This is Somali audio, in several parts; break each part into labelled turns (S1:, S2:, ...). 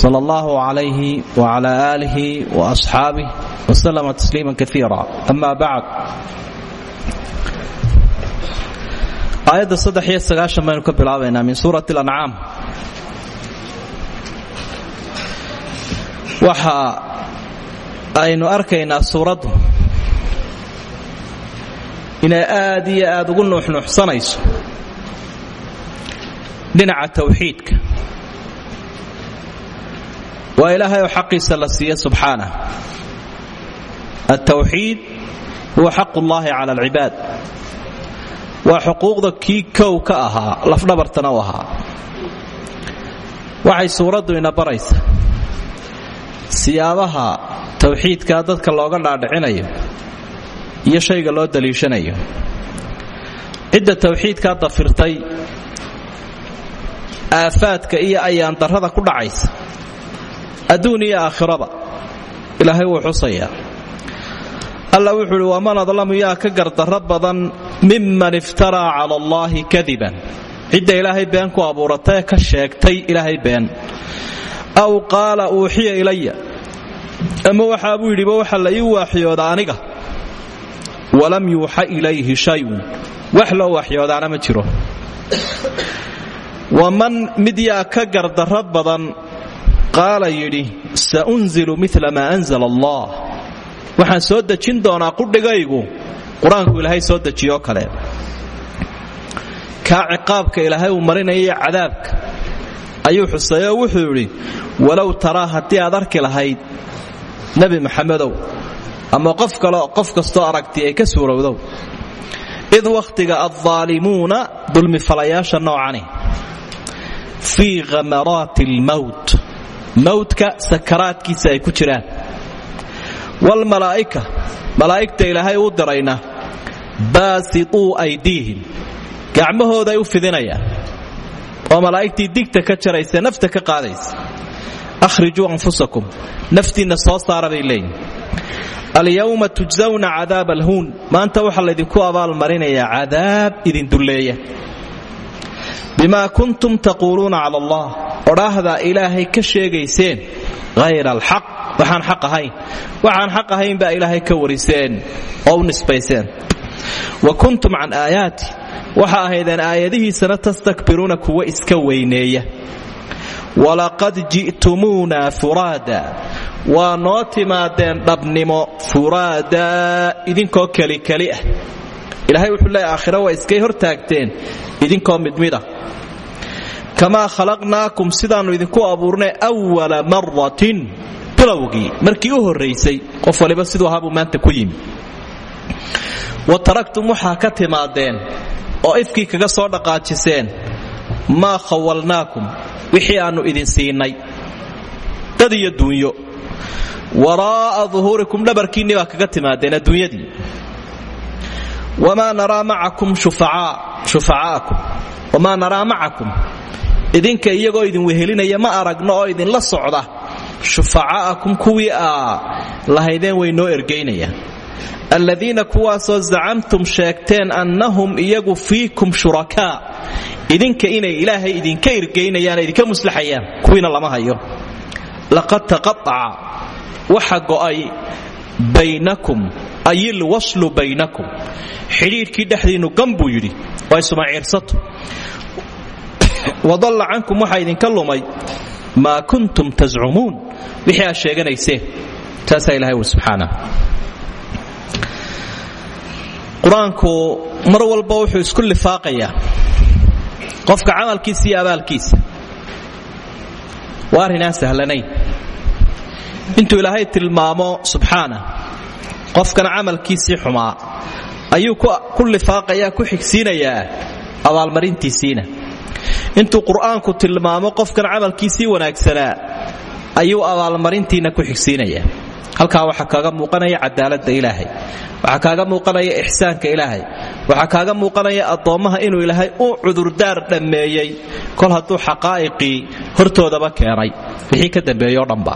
S1: sal allahu calayhi wacala aalihi waasxaabih waslama tasliima kaiira ama bacd aayadda saddex iyo sagaashan baynu ka bilaabaynaa min suurat lancaam waxa aynu arkaynaa suuraddu. Inay aad iyo aad ugu nuuxnuuxsanayso. Dhinaca tawxiidka waa ilaahay oo xaqiisa la siiye subxaanah. Altawxiid huwa xaq ullaahi cala alcibaad. Waa xuquuqda kii kow ka ahaa lafdhabartana u ahaa. Waxay suuraddu ina baraysa. Siyaabaha tawxiidkaa dadka looga dhaadhicinayo iyo shayga loo daliishanayo. Cidda tawxiidkaa dafirtay aafaadka iyo ayaan darrada ku dhacaysa adduun iyo ilaahay wuu xusayaa. Alla wuxuu uhi waman adlamu yaa ka gardarro badan miman iftaraa cala allaahi kadiban. Cidda ilaahay been ku abuuratay ka sheegtay ilaahay been. Aw qaala uuxiya ilaya ama waxaa buu yidhiba waxa la ii waaxyooda aniga. Walam yuuxa ilayhi shayun. Wax loo waaxyoodaana ma jiro. Waman mid yaa ka gardarro badan qaala yidhi saunzilu mila maa anzala allah waxaan soo dejin doonaa qudhigaygu. Qur'aanku ilaahay soo dejiyoo kale. Kaa ciqaabka ilaahay uu marinaya cadaabka. Ayuu xuseeyoo wuxuu yidhi walow taraa haddii aad arki lahayd nebi maxamedow ama qof kale qof kastoo aragti ay ka suurowdow id wakhtiga addaalimuuna dulmifalayaasha noocani fii khamaraati almowt mowtka sakaraadkiisa ay ku jiraan. Wlmalaa'ika malaa'igta ilaahay uu dirayna baasituu aydiihim. Gacmahooday u fidinayaan. Oo malaa'igtii digta ka jaraysa nafta ka qaadaysa. Akhrijuu anfusakum naftiinna soo saara bay leeyihiin alyawma tujsawna cadaab alhuun. Maanta waxaa laydinku abaalmarinayaa cadaab idin dulleeya bimaa kuntum taquuluuna cala allah. Odhaahdaa ilaahay ka sheegayseen hayra alxaq waxaan xaq ahayn. Waxaan xaq ahayn baa ilaahay ka wariseen oo nisbayseen. Wa kuntum can aayaati. Waxa ahaydeen aayadihiisana tastakbiruuna kuwa iska weyneeya. Walaqad ji'tumuuna furaada. Waa noo timaadeen dhabnimo furaada idinkoo kelikeli ah ilaahay wuxuu leeya aakhira waa iskay hortaagteen idinkoo midmid ah kamaa khalaqnaakum sidaannu idinku abuurnay wala maratin bilowgii markii u horraysay qof waliba siduu ahaabuu maanta ku yimi. Wa taraktum waxaa ka timaadeen oo ifkii kaga soo dhaqaajiseen maa khawalnaakum wixii aannu idin siinay dad iyo duunyo. Waraa'a duhuurikum dhabarkiinni baa kaga timaadeen adduunyadii wamaa naraa macakum shufacaakum wamaa naraa macakum idinka iyagoo idin wehelinaya ma aragno oo idinla socda shufaca'akum kuwii aa lahaydeen way noo ergaynayaan alladiina kuwaasoo zacamtum sheegteen annahum iyagu fiikum shurakaa idinka inay ilaahay idinka ergaynayaan idinka muslaxayaan kuwiina lama hayo laqad taqaaca waxa go'ay baynakum ay ilwaslu baynakum. Xidhiidhkii dhexdiinnu gan buu yidhi waa isumaciirsato wadalla cankum waxaa idinka lumay maa kuntum tascumuun wixii aad sheeganayseen taasaa ilahay uri subxaana qur'aanku mar walba wuxuu isku lifaaqayaa qofka camalkiisa iyo abaalkiisa. Waa arrin aan sahlanayn intuu ilaahay tilmaamo subxaana qofkana camalkiisii xumaa ayuu ku lifaaqayaa ku xigsiinayaa abaalmarintiisiina. Intuu qur'aanku tilmaamo qofkan camalkiisii wanaagsanaa ayuu abaalmarintiina ku xigsiinaya halkaa waxaa kaaga muuqanaya cadaalada ilaahay waxaa kaaga muuqanaya ixsaanka ilaahay waxaa kaaga muuqanaya addoommaha inuu ilaahay u cudurdaar dhammeeyey. Kol hadduu xaqaa'iqii hortoodaba keenay wixii ka dambeeyoo dhanba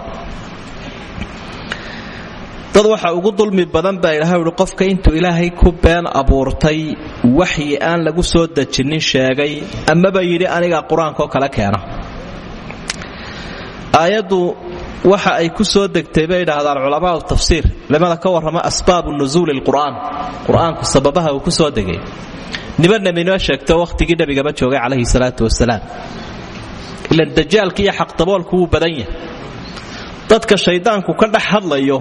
S1: dad waxa ugu dulmi badan baa ilahay uhi qofka intuu ilaahay ku been abuurtay waxyi aan lagu soo dejinin sheegay. Amaba yidhi aniga qur'aankaoo kale keena waxa ay ku soo degtay bay idhaahdaan culamaau tafsiir culimada ka warrama asbaabu nusuuli lqur'aan qur'aanku sababaha uu ku soo degay. Nibanna minoo sheegto wakhtigii nebigaba joogay calayhi salaatu wasalaam. Ilan dajaalka iyo xaqdaboolku wuu badan dadka shayddaanku ka dhex hadlayo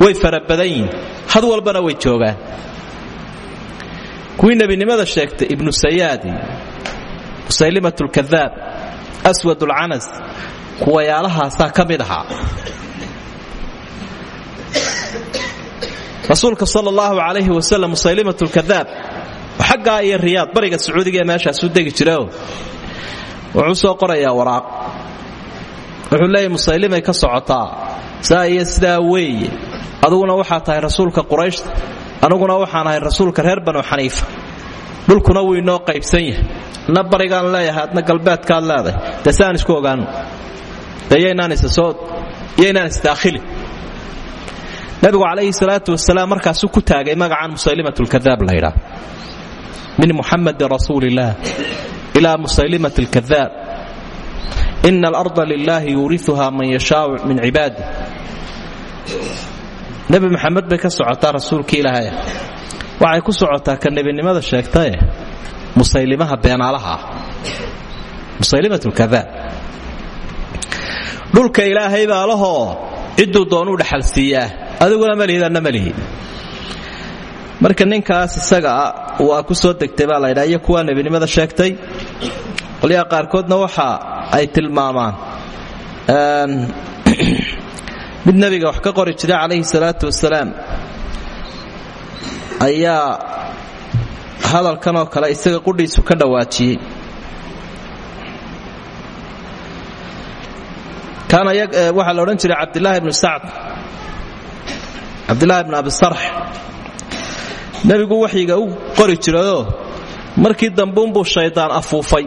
S1: way fara badan yihiin had walbana way joogaan. Kuwii nebinimada sheegtay ibnu sayaadi musaylimat lkadaab aswad ulcanas kuwayaalahaasaa ka mid ahaa. Rasuulka sal allahu calayhi wasalam musaylimat lkadaab xaggaa iyo riyaad bariga sacuudiga ee meeshaasuu degi jirao wuxuu soo qorayaa waraaq. Wuxuu leeyahy musaylimay ka socotaa saa iyo sidaa weeye aduguna waxaa tahay rasuulka qurayshta aniguna waxaan ahay rasuulka reer banu xaniifa. Dhulkuna wuu inoo qaybsan yahay. Adna barigaan leeyahay adna galbeedkaad leedahay. Dee si aan isku ogaano yaynaan isdaakhilin nabigu calayhi salaatu wasalaam markaasuu ku taagay magacan musaylimat lkadaab laydhaa min muxamadin rasuuli illaah ilaa musaylimat lkadaab ina alarda lilaahi yuuriuha man yashaau min cibaadi nebi maxamed bay ka socotaa rasuulkii ilaahay. Waxay ku socotaa ka nebinimada sheegtae musaylimaha beenaalaha ah musaylimat lkadaab dhulka ilaahay baa lahoo cidduu doonuu dhaxalsiiyaa adiguna malihid anna marka ninkaas isagaa waa ku soo degtay baa laydhaa iyo kuwaa nebinimada sheegtay? Qolyaha qaarkoodna waxa ay tilmaamaan mid nebiga wax ka qori jiray calayhi salaatu wasalaam ayaa hadalkan oo kale isaga qudhiisu ka dhawaajiyey. Waxaa la odhan jiray cabdilaahi bnu sacd. Cabdilaahi bnu abi sarx. Nebigu waxyiga u qori jirayoo markii dambuunbuu shaydaan afuufay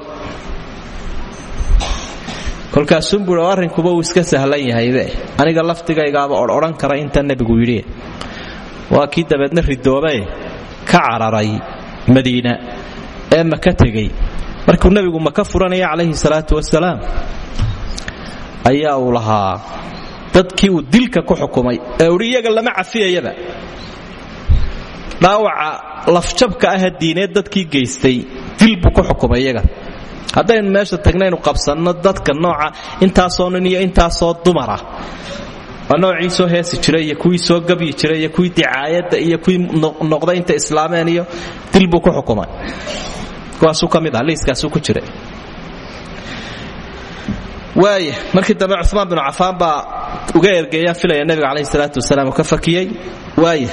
S1: kolkaasuunbuu arrinkuba uu iska sahlan yahaybe aniga lafdigaygaaba odhan kara inta nebigu yidhi. Waa kii dabeedna ridoobae ka cararay madiina ee maka tegey. Markuu nebigu maka furanaya calayhi salaatu wasalaam ayaa uu lahaa dadkii uu dilka ku xukumay ee uhi lama cafiyayaba. Dhaawaca lafjabka aha diineed dadkii geystay dil ku xukumay haddaynu meesha tagnaynu qabsanno dadka nooca intaasoo nin iyo intaasoo dumara. Noocii soo heesi jiray iyo kuwii soo gabyi jiray iyo kuwii dicaayadda iyo kuwii noqday inta islaameen iyo dil ku xukumay. Kuwaasuu ka mid ah liiskaasuu ku jiray. Waaya markii dambe cumaan binu cafaan baa uga ergeeyaan filaya nebiga calayhi salaatu wasalaam ka fakiyey. Waaya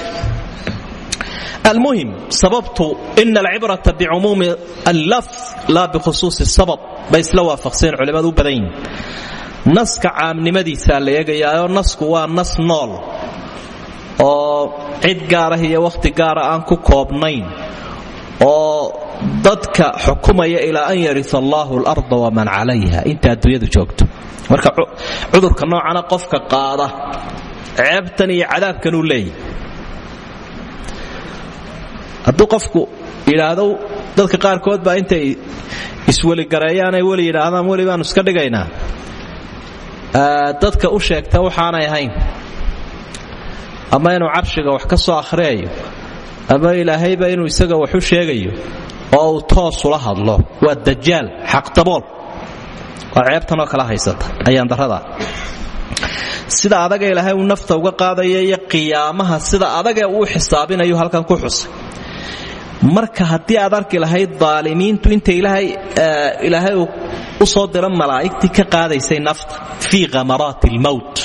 S1: almuhim sababtu ina alcibrata bicumuumi allaf laa bikhusuusi sabab bay isla waafaqseen culimmadu u badan yihiin naska caamnimadiisaa la eegayaayoo nasku waa nas nool oo cid gaarah iyo wakhti gaara aan ku koobnayn oo dadka xukumaya ilaa an yaria allahu alarda waman calayha inta adduunyadu joogto marka cudurka noocana qofka qaada ceebtan hadduu qofku yidhaahdo dadka qaarkood baa intay isweligareeyaanay weli yidhaahdaan weli baanu iska dhigaynaa. Dadka u sheegta waxaanay ahayn. Ama inuu carshiga wax ka soo akhriyayo ama ilaahayba inuu isaga wax u sheegayo oo uu toosula hadlo. Waa dajaal xaqdabool waa ceebtanoo kala haysata ayaan daradaa sida adaga ilaahay uu nafta uga qaadaya qiyaamaha sida adagee uu xisaabinayu halkan ku xusay marka haddii aad arki lahayd daalimiintu inta ilaahay uu u soo diro malaa'igtii ka qaadaysay nafta fii khamaraati lmowt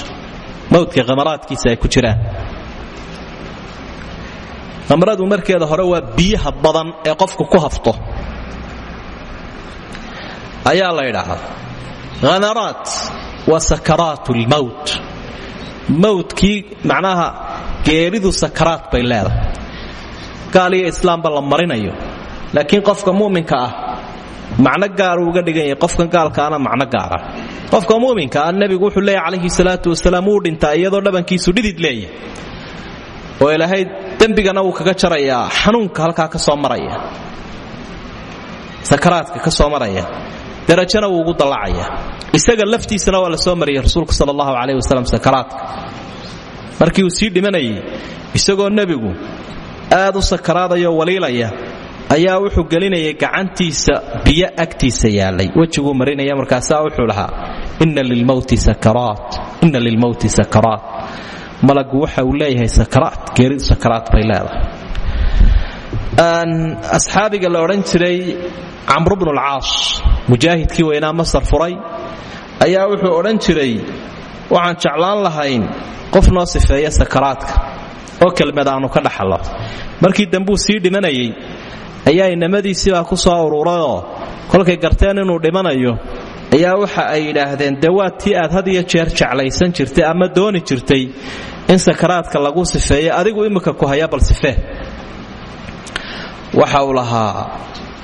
S1: mowtka khamaraadkiisa ay ku jiraan khamradu markeeda hore waa biyaha badan ee qofku ku hafto. Ayaa la ydhaahdaa khamaraat waa sakaraat lmowt mowtkii macnaha geeridu sakaraat bay leedahay gaal iyo islaamba la marinayo laakiin qofka mu'minka ah macno gaaruu uga dhigan yahay qofka gaalkaana macno gaara qofka mu'minka ah wuxuu leeyahy calayhi salaatu wasalaam wuu iyadoo dhabankiisu dhidid leeyahay. Oo ilaahay dembigana wuu kaga jarayaa xanuunka halkaa ka soo maraya sakaraadka ka soo maraya darajana wuu ugu dallacaya. Isaga laftiisana waa la soo mariyay rasuulku sal allahu wasalam sakaraadka. Markii uu sii dhimanayay isagoo nebigu aad u sakaraadayoo waliilaya ayaa wuxuu gelinayay gacantiisa biyo agtiisa yaalay. Wejiguu marinaya markaasaa wuxuu lahaa inna lilmowti sakaraat malagu waxa uu leeyahay sakaraat geeridu sakaraat bay leedahay. Asxaabiga la odhan jiray camru bnu lcaas mujaahidkii weynaa masar furay ayaa wuxuu odhan jiray waxaan jeclaan lahayn qof sifeeya sakaraadka oo kelmad aanu ka dhaxallo markii dambuu sii dhimanayay ayaa inamadiisiibaa ku soo ururayoo kolkay garteen inuu dhimanayo ayaa waxa ay yidhaahdeen dee waa tii aad had iyo jeer jeclaysan jirtay ama dooni jirtay in sakaraadka lagu sifeeyo adigu imika ku haya bal sifee waxa uu lahaa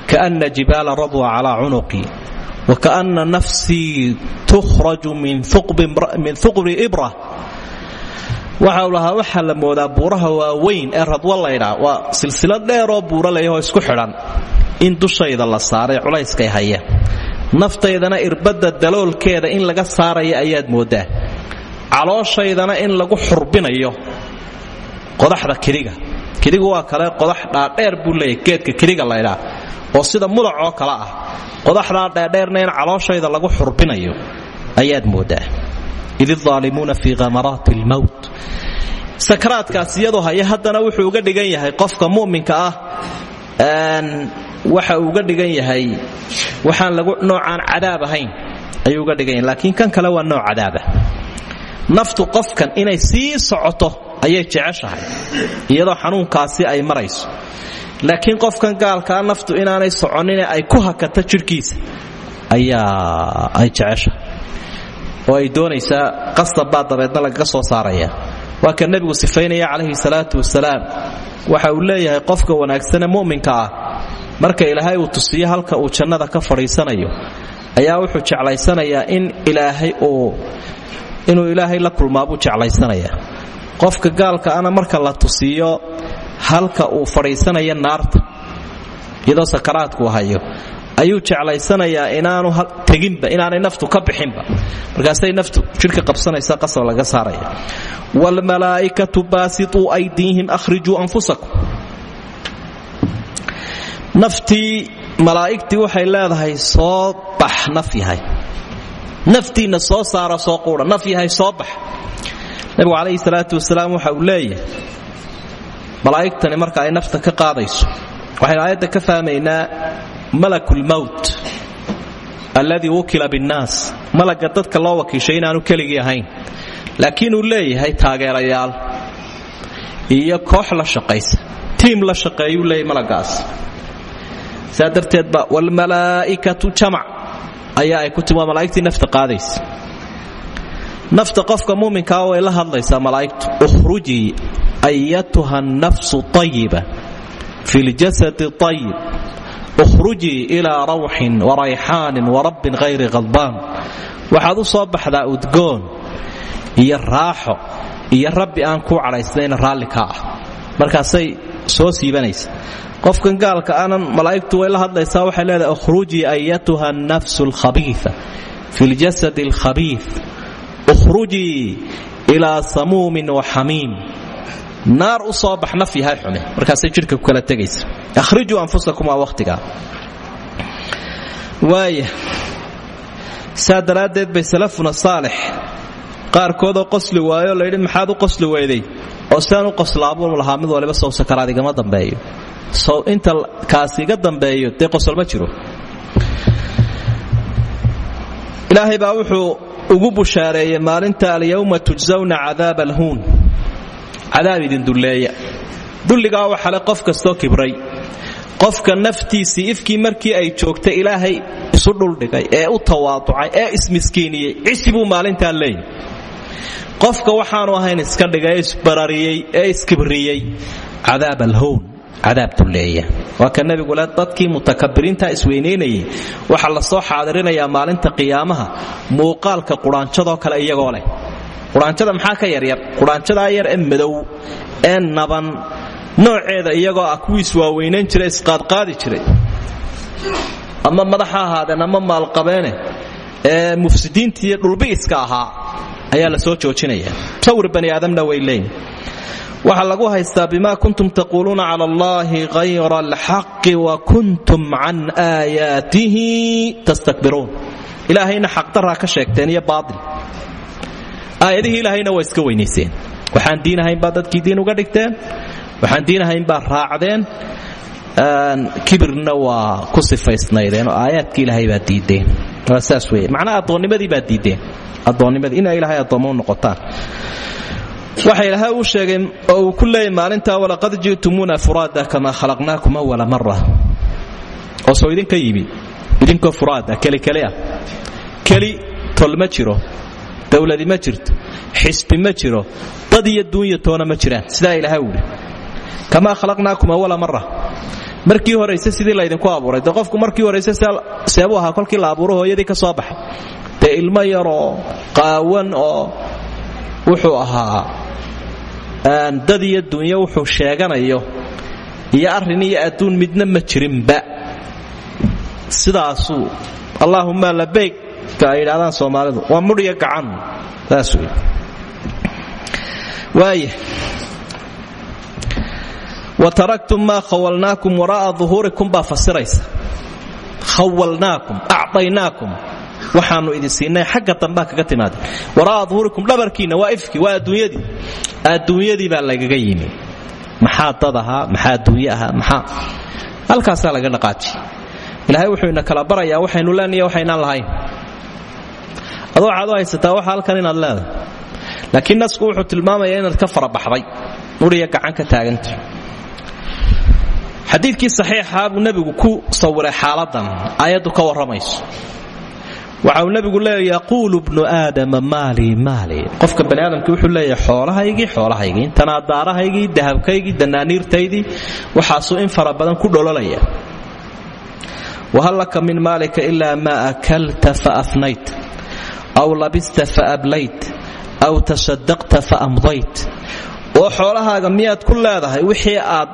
S1: kaana jibaala radwa calaa cunuqii wa kaana nafsii tukhraju min huqbi ibra waxa uu lahaa waxaa la moodaa buuraha waaweyn ee radwa laydhaa waa silsilad dheeroo buura layahoo isku xidhan. In dushayda la saaray culayskay haya naftaydana irbadda daloolkeeda in laga saaraya ayaad mooddaa calooshaydana in lagu xurbinayo qodaxda kidhiga kidhigu waa kale qodax dhaadheer buu leeyahy geedka kidhiga laydhaa oo sida mudac oo kale ah. Qodaxdaa dheerdheerna in calooshayda lagu xurbinayo ayaad mooddaa id idaalimuuna fii khamaraati lmowt sakaraadkaas iyadoo haya haddana wuxuu uga dhigan yahay qofka mu'minka ah waxa uga dhigan yahay waxaan lagu noocaan cadaab ahayn ayuu uga dhigan laakiin kan kale waa nooc cadaaba naftu qofkan inay sii socoto ayay jeceshahay iyadoo xanuunkaasi ay marayso laakiin qofkan gaalkaa naftu inaanay soconine ay ku hakato jidhkiisa ayaa ay jeceshahay oo ay doonaysaa qasabbaa dabeedna lagaga soo saaraya. Waa ka nebigu sifaynaya calayhi salaatu wasalaam waxa uu leeyahay qofka wanaagsane mu'minka ah. Marka ilaahay uu tusiyo halka uu jannada ka fadhiisanayo ayaa wuxuu jeclaysanayaa in ilaahay uu inuu ilaahay la kulmaabuu jeclaysanayaa. Qofka gaalka ana marka la tusiyo halka uu fadhiisanaya naarta iyadoo sakaraadku hayo ayuu jeclaysanayaa inaanu teginba inaanay naftu ka bixinba. Markaasay naftu jidhka qabsanaysa qasab laga saaraya. Wlmalaaikatu baasituu aydiihim ahrijuu anfusakum. Naftii malaa'igtii waxay leedahay soo bax naf yahay. Naftiinna soo saara soo quudha naf soo bax. Nabigu calayhi salaatu wasalaam waxa uu leeyahay malaa'igtani marka ay nafta ka qaadayso. Waxaynu aayadda ka fahmaynaa malakulmowt alladii wukila binnaas malagga dadka loo wakiishay inaanu keligii ahayn. Laakiin uu leeyahay taageerayaal iyo koox la shaqaysa. Tiim la shaqeeyuu leeyahy malagaas saa darteed ba wlmalaa'ikatu jamac ayaa ay ku timi waa malaa'igtii nafta qaadaysa. Nafta qofka muminkaa way la hadlaysaa malaa'igtu ukhrujii ayatuha nafsu ayiba fi ljasadi ukhrujii ilaa rawxin warayxaanin warabbin hayri khadbaan waxaad u soo baxdaa udgoon iyo raaxo iyo rabbi aan kuu cadhaysnayna raalli ka ah. Markaasay soo siibanaysa. Qofkan gaalka aanan malaa'igtu way la hadlaysaa waxay leedahay ukhrujii ayatuha nafsu alkhabiifa fi ljasad alkhabiif ukhrujii wa xamiim naar u soo bax naf yahay xume markaasay jidhka ku kala tegaysa. Ahrijuu anfusakum waa wakhtigaa waaya saa daraaddeed bay salafuna saalix. Qaarkoodoo qosli waayo layidhi maxaad u qosli weyday? Oo siaan u qoslaabuu lahaa mid waliba sow sakaraad igama dambeeyo. Sow inta kaasi iga dambeeyo dee qosol ma jiro. Ilaahay baa wuxuu ugu bushaareeyey maalinta alyawma tujsawna cadaab idin dulleeya. Dulligaa waxale qof kastoo kibray. Qofka naftiisii ifkii markii ay joogtay ilaahay isu dhuldhigay ee u tawaaducay ee ismiskiiniyey cisi buu maalintaa leeyahy qofka waxaanu ahayn iska dhigay isbarariyey ee iskibriyey cadaab alhown cadaabtu leeya waa ka nebigule dadkii mutakabiriinta isweynaynayay waxaa la soo xaadirinayaa maalinta qiyaamaha muuqaalka quraanjadoo kale iyagoo leh quraanjada maxaa ka yaryar? Quraanjadaa yar ee madow ee naban nooceeda iyagoo ah kuwii iswaaweynayn jiray isqaadqaadi jiray. Ama madaxa ahaadeen ama maalqabeene ee mufsidiinta iyo dhulbi'iska ahaa ayaa la soo joojinaya. Sawir bani aadamna way leeyihiin waxaa lagu haystaa bima kuntum taquuluuna cala allahi hayra alxaqi wa kuntum can aayaatihi tastakbiruun. Ilaahayna xaqdaraa ka sheegteen iyo baail aayadihii ilaahayna waa iska weynayseen waxaan diin ahayn baa dadkii diin uga dhigteen. Waxaan diin ahayn baa raacdeen. Kibirna waa ku sifaysnaydeen oo ilaahay baa diideen. Waa saas weye macnaha addoonnimadii baa diideen. Addoonnimadii inay ilaahay addoommo u noqotaan. Waxa ilaahay uu sheegay oo uu ku leeyay maalintaa walaqad ji'tumuuna furaada kamaa khalaqnaakum awala mara oo soo idinka yimid. Idinkoo furaada keli keli ah. Keli jiro dowladi ma jirto xisbi ma jiro dad iyo duunya toona ma jiraan. Sidaa ilaahay uu yidhi kamaa khalaqnaakum awala mara markii horayse sidii laydinku abuuray qofku markii horayse seebuu ahaa kolkii la abuuro hooyadii ka soo baxay. Dee ilmo yaroo qaawan oo wuxuu ahaa dad iyo dunyo wuxuu sheeganayo iyo arrin iyo adduun midna ma jirinba. Sidaasuu allaahumma labayg ay yidhahdaan soomaalidu. Waa mudhiyo gacan. Saas wey waaya wa taraktum maa khawalnaakum waraa'a duhuurikum baa fasiraysa. Khawalnaakum acdaynaakum. Waxaanu idin siinay xagga dambaa kaga timaada waraa'a duhuurikum dhabarkiinna waa ifki waa adduunyadii. Adduunyadii baa lagaga yimi. Maxaa dad maxaa adduunye maxaa? Halkaasaa laga dhaqaaji ilaahay wuxuu ina kala barayaa waxaynu leenayo waxaynaan lahayn adoo u haysataa waxa halkan inaad leedahay. Laakiin nasku wuxuu tilmaamayaa inaad ka farabaxday mudhiya gacan ka taaganta. Xadiidkii saxiixaa buu ku sawiray xaaladan. Aayaddu ka warramayso. Waxa uu nebigu leeya yaquulu bnu aadama maalii maalii qofka bani aadamkii wuxuu leeyahay xoolahaygii xoolahaygii. Tanaadaarahaygii dahabkaygii danaaniirtaydii. Waxaasuu in fara ku dhololaya wahal laka min maalika ilaa maa akalta faafnayt aw labista faablayt aw tasadaqta faamdayt oo xoolahaaga miyaad ku leedahay wixii aad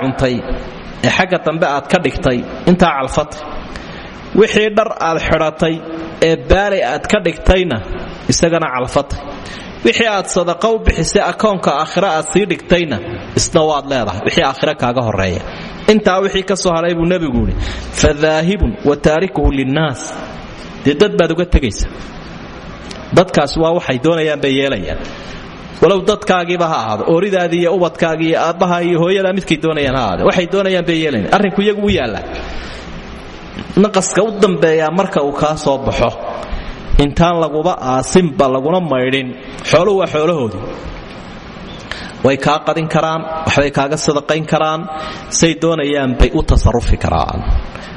S1: cuntay ee xagga dambe aad ka dhigtay intaa calfatay wixii dhar aad xidhatay ee baalay aad ka dhigtayna isagana calfatay wixii aad sadaqa u bixisay akoonka aakhira aad sii dhigtayna isna waad leedahay wixii aakhira kaaga horreeya intaa wixii ka soo hadhay buu nebigu yidhi fadaahibun wa taarikuhu linnaas. Dad baad uga tegaysa. Dadkaas waa waxay doonayaan bay yeelayaan. Walow dadkaagiiba ha ahaado ooridaadii iyo ubadkaagii iyo aabbaha iyo hooyadaa midkay doonayaan ha waxay doonayaan bay yeelayan arrinku iyagu u yaallaa. Naqaska u dambeeyaa marka uu kaa soo baxo intaan laguba aasinba laguna maydhin xooluhu waa xoolahoodii way kaa qadin karaan waxbay kaaga sadaqayn karaan say doonayaan bay u tasarufi karaan.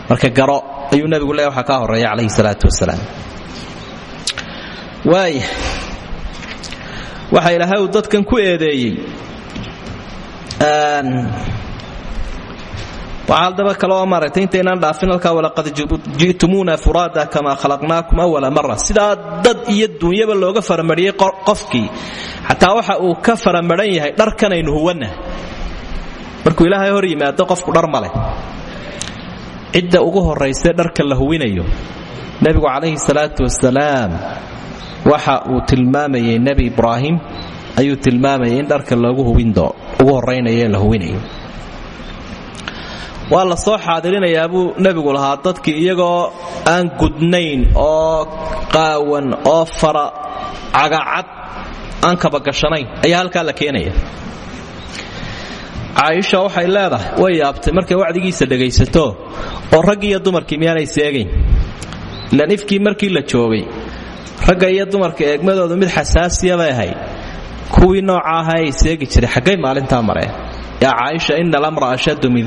S1: Marka garo ayuu nebigu leeya waxaa kaa horreeya calayhi salaatu wasalaam. Waaya waxa ilaahay uu dadkan ku eedeeyey waxaa haddaba kale oo maaragtay intaynaan dhaafin halkaa walaqad ji'tumuuna furaada kamaa khalaqnaakum awala mara sidaa iyo duunyaba looga faramariyey qofkii. Xataa waxa uu ka faramaran yahay dharkanaynu huwanna. Markuu ilaahay hor yimaado qofku dhar ma leh. Cidda ugu horraysee dharka la huwinayo nebigu calayhi salaatu wasalaam waxa uu tilmaamayay nebi ibraahim ayuu tilmaamayay in dharka loogu horraynayo la huwinayo waa la soo xaadirinayaa buu nebigu lahaa dadkii iyagoo aan gudnayn oo qaawan oo fara cagacad aan kabagashanayn ayaa halkaa la keenaya. Caaisha waxay leedahay way yaabtay markay wacdigiisa dhegaysato oo raggi iyo dumarkii miyaanay seegayn. Ilaan ifkii markii la joogay ragga iyo dumarka eegmadoodu mid xasaasiya bay ahayd. Kuwii nooca ahaa ay seegi jiray xaggay maalintaa mareen. Yaa caaisha ina alamra ashaddu min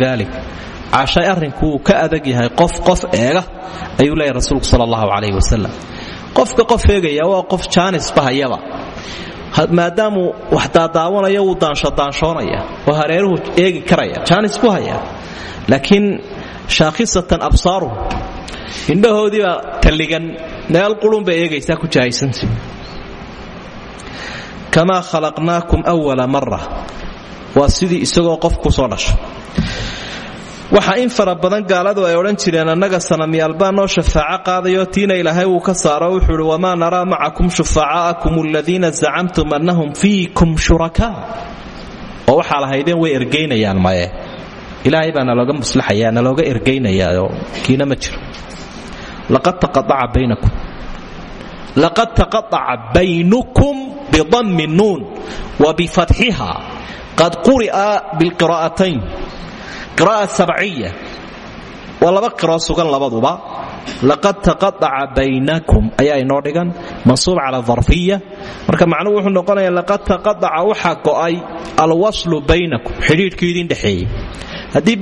S1: cashay arrinku ka adag yahay qof qof eega ayuu leeyahy rasuulku sala allahu calayhi wasalam qofka qof eegaya waa qof jaanisba hayaba maadaamuu wax daadaawanaya wuu daanshadaanshoonaya oo hareeruhu eegi karaya jaanis buu hayaa laakiin shaakhisatan absaaruhu indhahoodiibaa talligan meel qulunbay eegaysaa ku jahaysanta kamaa khalaqnaakum wala mara waa sidii isagoo qof ku soo dhasho waxaa in fara badan gaaladu ay odhan jireen annaga sanamyaalbaa noo shafaaco qaadayo tiina ilaahay wuu ka saaro. Wuxuu uhi wamaa naraa macakum shufacaa'akum aladiina zacamtum annahum fiikum shurakaa oo waxaa lahaydeen way ergaynayaan maye. Ilaahay baa nalooga muslaxaya nalooga ergaynayaoo kiina ma jiro. Laqad taqaaca baynakum. Laqad taqaaca baynukum bidammi nuun wa bifatxiha. Qad quri'a bilqiraa'atayn qira'a sabciya. Waa laba qiroo sugan labaduba. Laqad taqaaca baynakum. Ayaa inoo dhigan. Mansuub cala darfiya. Marka macnuhu wuxuu noqonaya laqad taqaaca waxaa go'ay alwaslu baynakum. Xidhiidhkii idin dhexeeyey. Haddii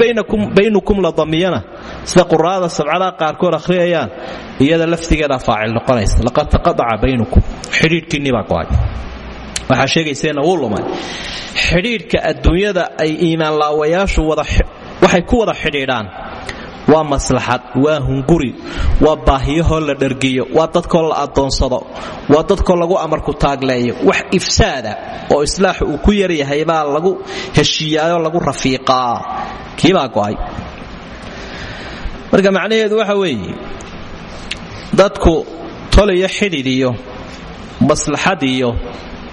S1: baynukum la damiyana sida quraada sabcadaha qaarkood akhriyayaan iyada laftigeeda faacil noqonaysa. Laqad taqaaca baynukum xidhiidhkiinnibaa go'ay. Waxaa sheegayseenna wuu lumay. Xidhiidhka adduunyada ay iimaanlaawayaashu waxay ku wada xidhiidhaan waa maslaxad waa hunguri waa baahiyahoo la dhargiyo waa dadkoo la adoonsado waa dadkoo lagu amarku taagleeyo wax ifsaada oo islaax uu ku yaryahay baa lagu heshiiyaayoo lagu rafiiqaa. Kiibaa go'ay? Marka macnaheedu waxa weeye dadku tol iyo xidhid iyo maslaxad iyo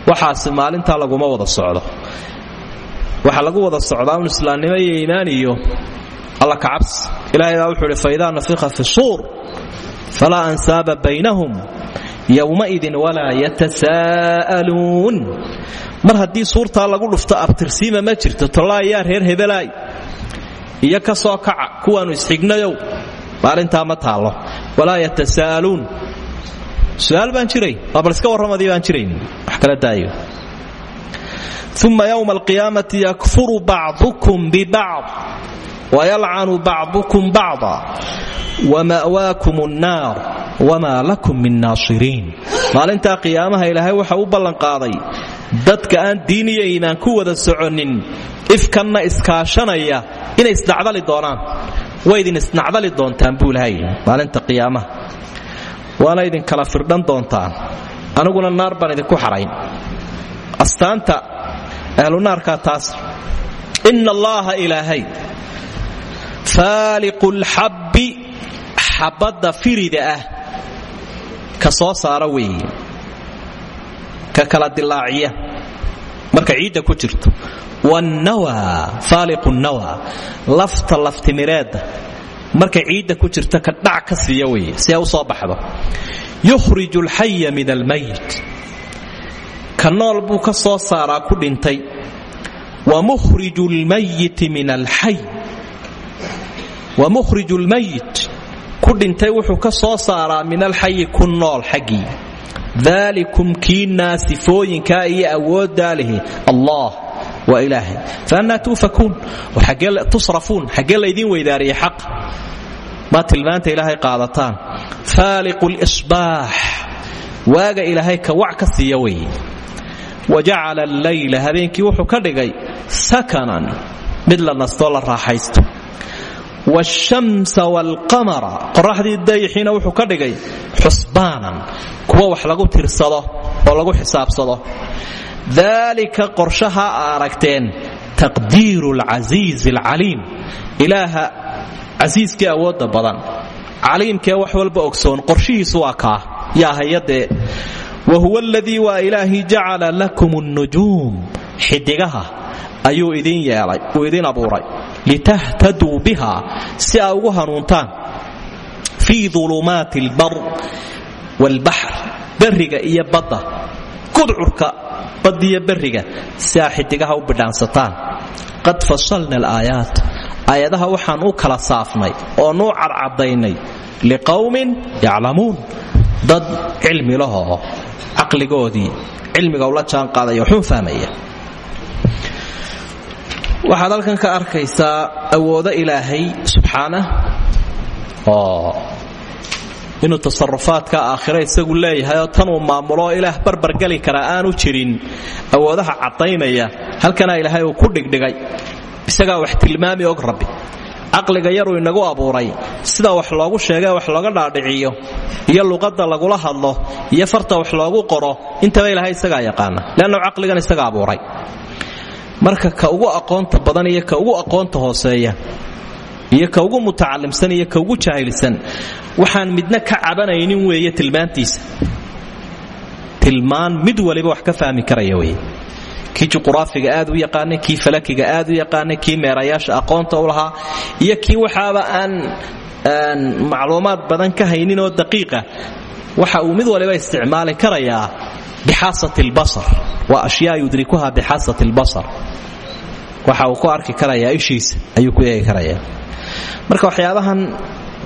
S1: waxaasi maalintaa laguma wada socdo waxaa lagu wada socdaa un islaamnimo iyo iimaan iyo alla kacabsi ilahay baa wuxuu faidaa nafika fi suur falaa ansaaba baynahum yowmaidin walaa yatasaa'aluun mar haddii suurtaa lagu dhufto abtirsiima ma jirto tollaayaa reer hebelaay iyo ka soo kaca kuwaannu isxignayow maalintaa ma taallo. Walaa yatasaa'aluun su'aal baan jiray bal iska baan jirayn wax kala daayo uma yowma alqiyaamati yakfuru bacdukum bibacd wayalcanu bacdukum bacda wama'waakum annaar wamaa lakum min naasiriin maalintaa qiyaamaha ilaahay waxa u ballanqaaday dadka aan diin iyo iimaan ku wada soconin ifkanna iskaashanaya inay isnacdali doonaan way idin isnacdali doontaan buu maalinta qiyaamaha waana idin kala firdhan doontaan aniguna naar baan idinku xarayn astaanta ahlunaarkaa taas. Ina allaha ilaahay. Faaliqu lxabbi xabadda firida ah ka soo saara weeye. Ka kala dilaaciya. Marka ciidda ku jirto. Wnawa faaliqu nawa. Lafta laftimireedda. Markay ciidda ku jirto ka dhac ka siiya weeye. Si ay u soo baxdo. Yukhriju alxaya min almayit ka nool buu ka soo saaraa ku dhintay. Wa mukhriju lmayiti min alxay wa mukhriju lmayit ku dhintay wuxuu ka soo saaraa min alxayi ku nool xaggii. Daalikum kiinaa sifooyinkaa iyo awooddaa lihi allah waa ilaahay. Faannaa tuufakuun tusrafuun xaggee laydin weydaariyay xaq. Maa tilmaanta ilaahay qaadataan. Faaliqu lisbaax waaga ilaahay ka wac ka siiya wa jacala allayla habeenkii wuxuu ka dhigay sakanan mid la nastoo la raaxaysto. wshamsa waalqamara qoraxdii dayixiina wuxuu ka dhigay xusbaanan kuwa wax lagu tirsado oo lagu xisaabsado. daalika qorshaha aragteen taqdiiru alcasiizi alcaliim ilaaha casiiskii awoodda badan. caliimkee wax walba ogsoon qorshihiisu waa kaa. yaa hayadee wa huwa aladii waa ilaahii jacala lakum nnujuum xidigaha ayuu idin yeelay uu idin abuuray. Litahtaduu biha si aa ugu hanuuntaan. Fii dulumaati albar waalbaxr berriga iyo badda. Gudcurka baddiyo berriga si u bidhaansataan. Qad fasalna alaayaat aayadaha waxaan u kala saafnay oo nuu cadcadaynay liqowmin yaclamuun. Dad cilmi lahoo caqligoodii cilmiga ula jaan qaadaya wuxuu fahmaya. Waxaad halkan ka arkaysaa awoodo ilaahay subxaanah oo inuu tasarufaadka aakhiro isagu leeyahay oo tanuu maamulo oo ilaah barbargeli karaa aanu jirin awoodaha caddaynaya halkanaa ilaahay uu ku dhigdhigay isagaa wax tilmaami og rabbi caqliga yaruu inagu abuuray. Sida wax loogu sheegee wax looga dhaadhiciyo. Iyo luqadda lagula hadlo. Iyo farta wax loogu qoro. Intaba ilaahay isagaa yaqaana. Leannu caqligan isaga abuuray. Marka ka ugu aqoonta badan iyo ka ugu aqoonta hooseeya iyo ka ugu mutacalimsan iyo ka ugu jaahilsan waxaan midna ka cabanaynin weeye tilmaantiisa. Tilmaan mid waliba wax ka fahmi karaya weye kii juquraafiga aad u yaqaanay kii falakiga aad u yaqaanay kii meerayaasha aqoonta u lahaa iyo kii waxaaba aan macluumaad badan ka haynin oo daqiiqa waxa uu mid waliba isticmaali karayaa bixaasati lbasar waa ashyaa yudrikuha bixaasati lbasar waxa uu ku arki karayaa ishiisa ayuu ku eegi karayaa. Marka waxyaabahan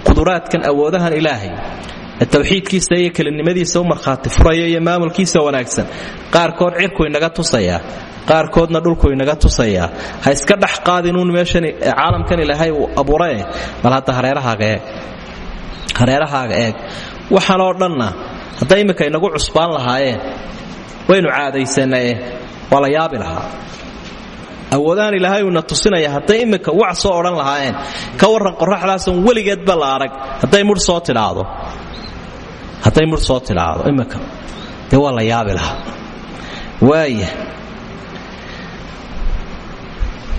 S1: quduraadkan awoodahan ilaahay tawxiidkiisa iyo kelinimadiisa u markhaati furaya iyo maamulkiisa wanaagsan. Qaarkood cirku inaga tusayaa qaarkoodna dhulku inaga tusayaa. Ha iska dhex qaadinuun meeshan caalamkan ilaahay uu abuurae bal hadda hareerahaaga eeg. Eeg. Waxaanoo dhanna hadday imminka inagu cusbaan lahaayeen waynu caadaysanae waa la yaabi lahaa. Awoodahan ilaahay uuna tusinaya hadday imminka wac soo odhan lahaayeen ka warran qoraxdaasan weligeedba la arag mudh soo tidhaahdo hadday mudh soo tidhaahdo imminka dee waa la yaabi lahaa. Waaya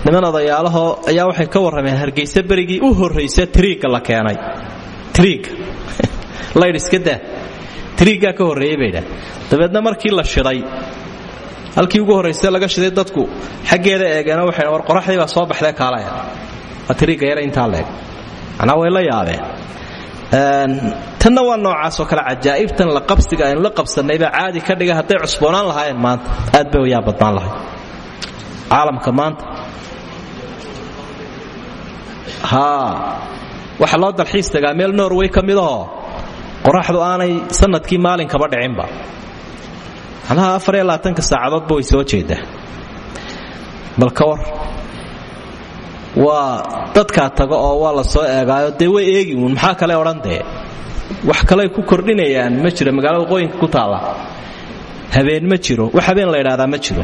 S1: niman odayaalahoo ayaa waxay ka warrameen hargayse berigii u horraysa triigga la keenay. Triigga. Laydh iska daa ka horreeyey baydha dabeedna markii la shiday halkii ugu horrayse laga shiday dadku xaggeeda eegeena waxay war qoraxdii baa soo baxdee kaalaya. Waa triigga yara intaa leeg macnaa way la yaabeen tanna waa noocaasoo kale cajaa'ibtan la qabsiga aynu la qabsannaybaa caadi ka dhiga hadday cusboonaan lahaayeen maanta aad bay uyaa badnaan lahay caalamka maanta. Haa waxaa loo dalxiis tagaa meel norway ka midahoo qoraxdu aanay sannadkii maalinkaba dhicinba macnaha afariyo labaatanka saacadoodba way soo jeedaa. Bal war waa dadkaa tago oo waa la soo eegaayo. Dee way eegi uun? Maxaa kale odhan wax kaley ku kordhinayaan ma jiro. Magaalada waqooyinka ku taalla habeen ma jiro. Wax habeen la ydhahdaa ma jiro.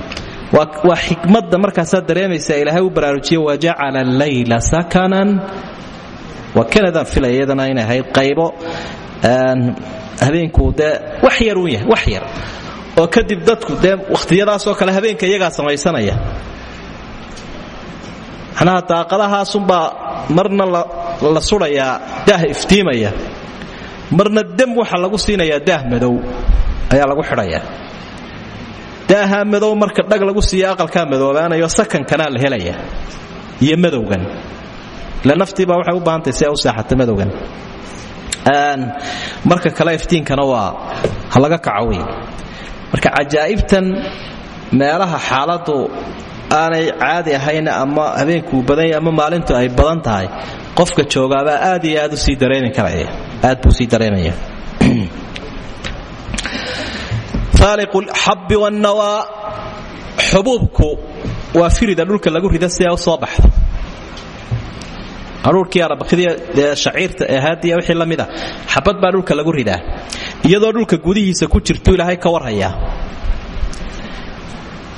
S1: Waa xikmadda markaasaad dareemaysaa ilaahay u baraarujiye wajacala allayla sakanan. Waa kanadaan filaya iyadana inay ahayd qaybo habeenku dee wax yar uun yahay wax yar. Oo kadib dadku dee wakhtiyadaasoo kale habeenka iyagaa samaysanaya macnaha daaqadahaasunbaa marna la sudhayaa daah iftiimaya. Marna dem waxa lagu siinayaa daah madow ayaa lagu xidhayaa daaha madow marka dhag lagu siiya aqalkaa madoobaanayo sakankanaa la helaya iyo madowgan. Ila naftiibaa waxay u baahantay si ay u seexata madowgan. Marka kale iftiinkana waa ha laga marka cajaa'ibtan meelaha xaaladu aanay caadi ahayn ama habeenkuu badanya ama maalintu ay badan tahay qofka joogaabaa aad iyo aad u sii dareemi karaya. Aad buu sii dareemaya. Faaliqu lxabbi wannawaa xubuubku waa firida dhulka lagu rida si ay u soo baxdo. Aruurkii arabakidii dee shaciirta ee haadiya wixii la mida xabad baa dhulka lagu ridaa. Iyadoo dhulka gudihiisa ku jirtuu ilaahay ka warhayaa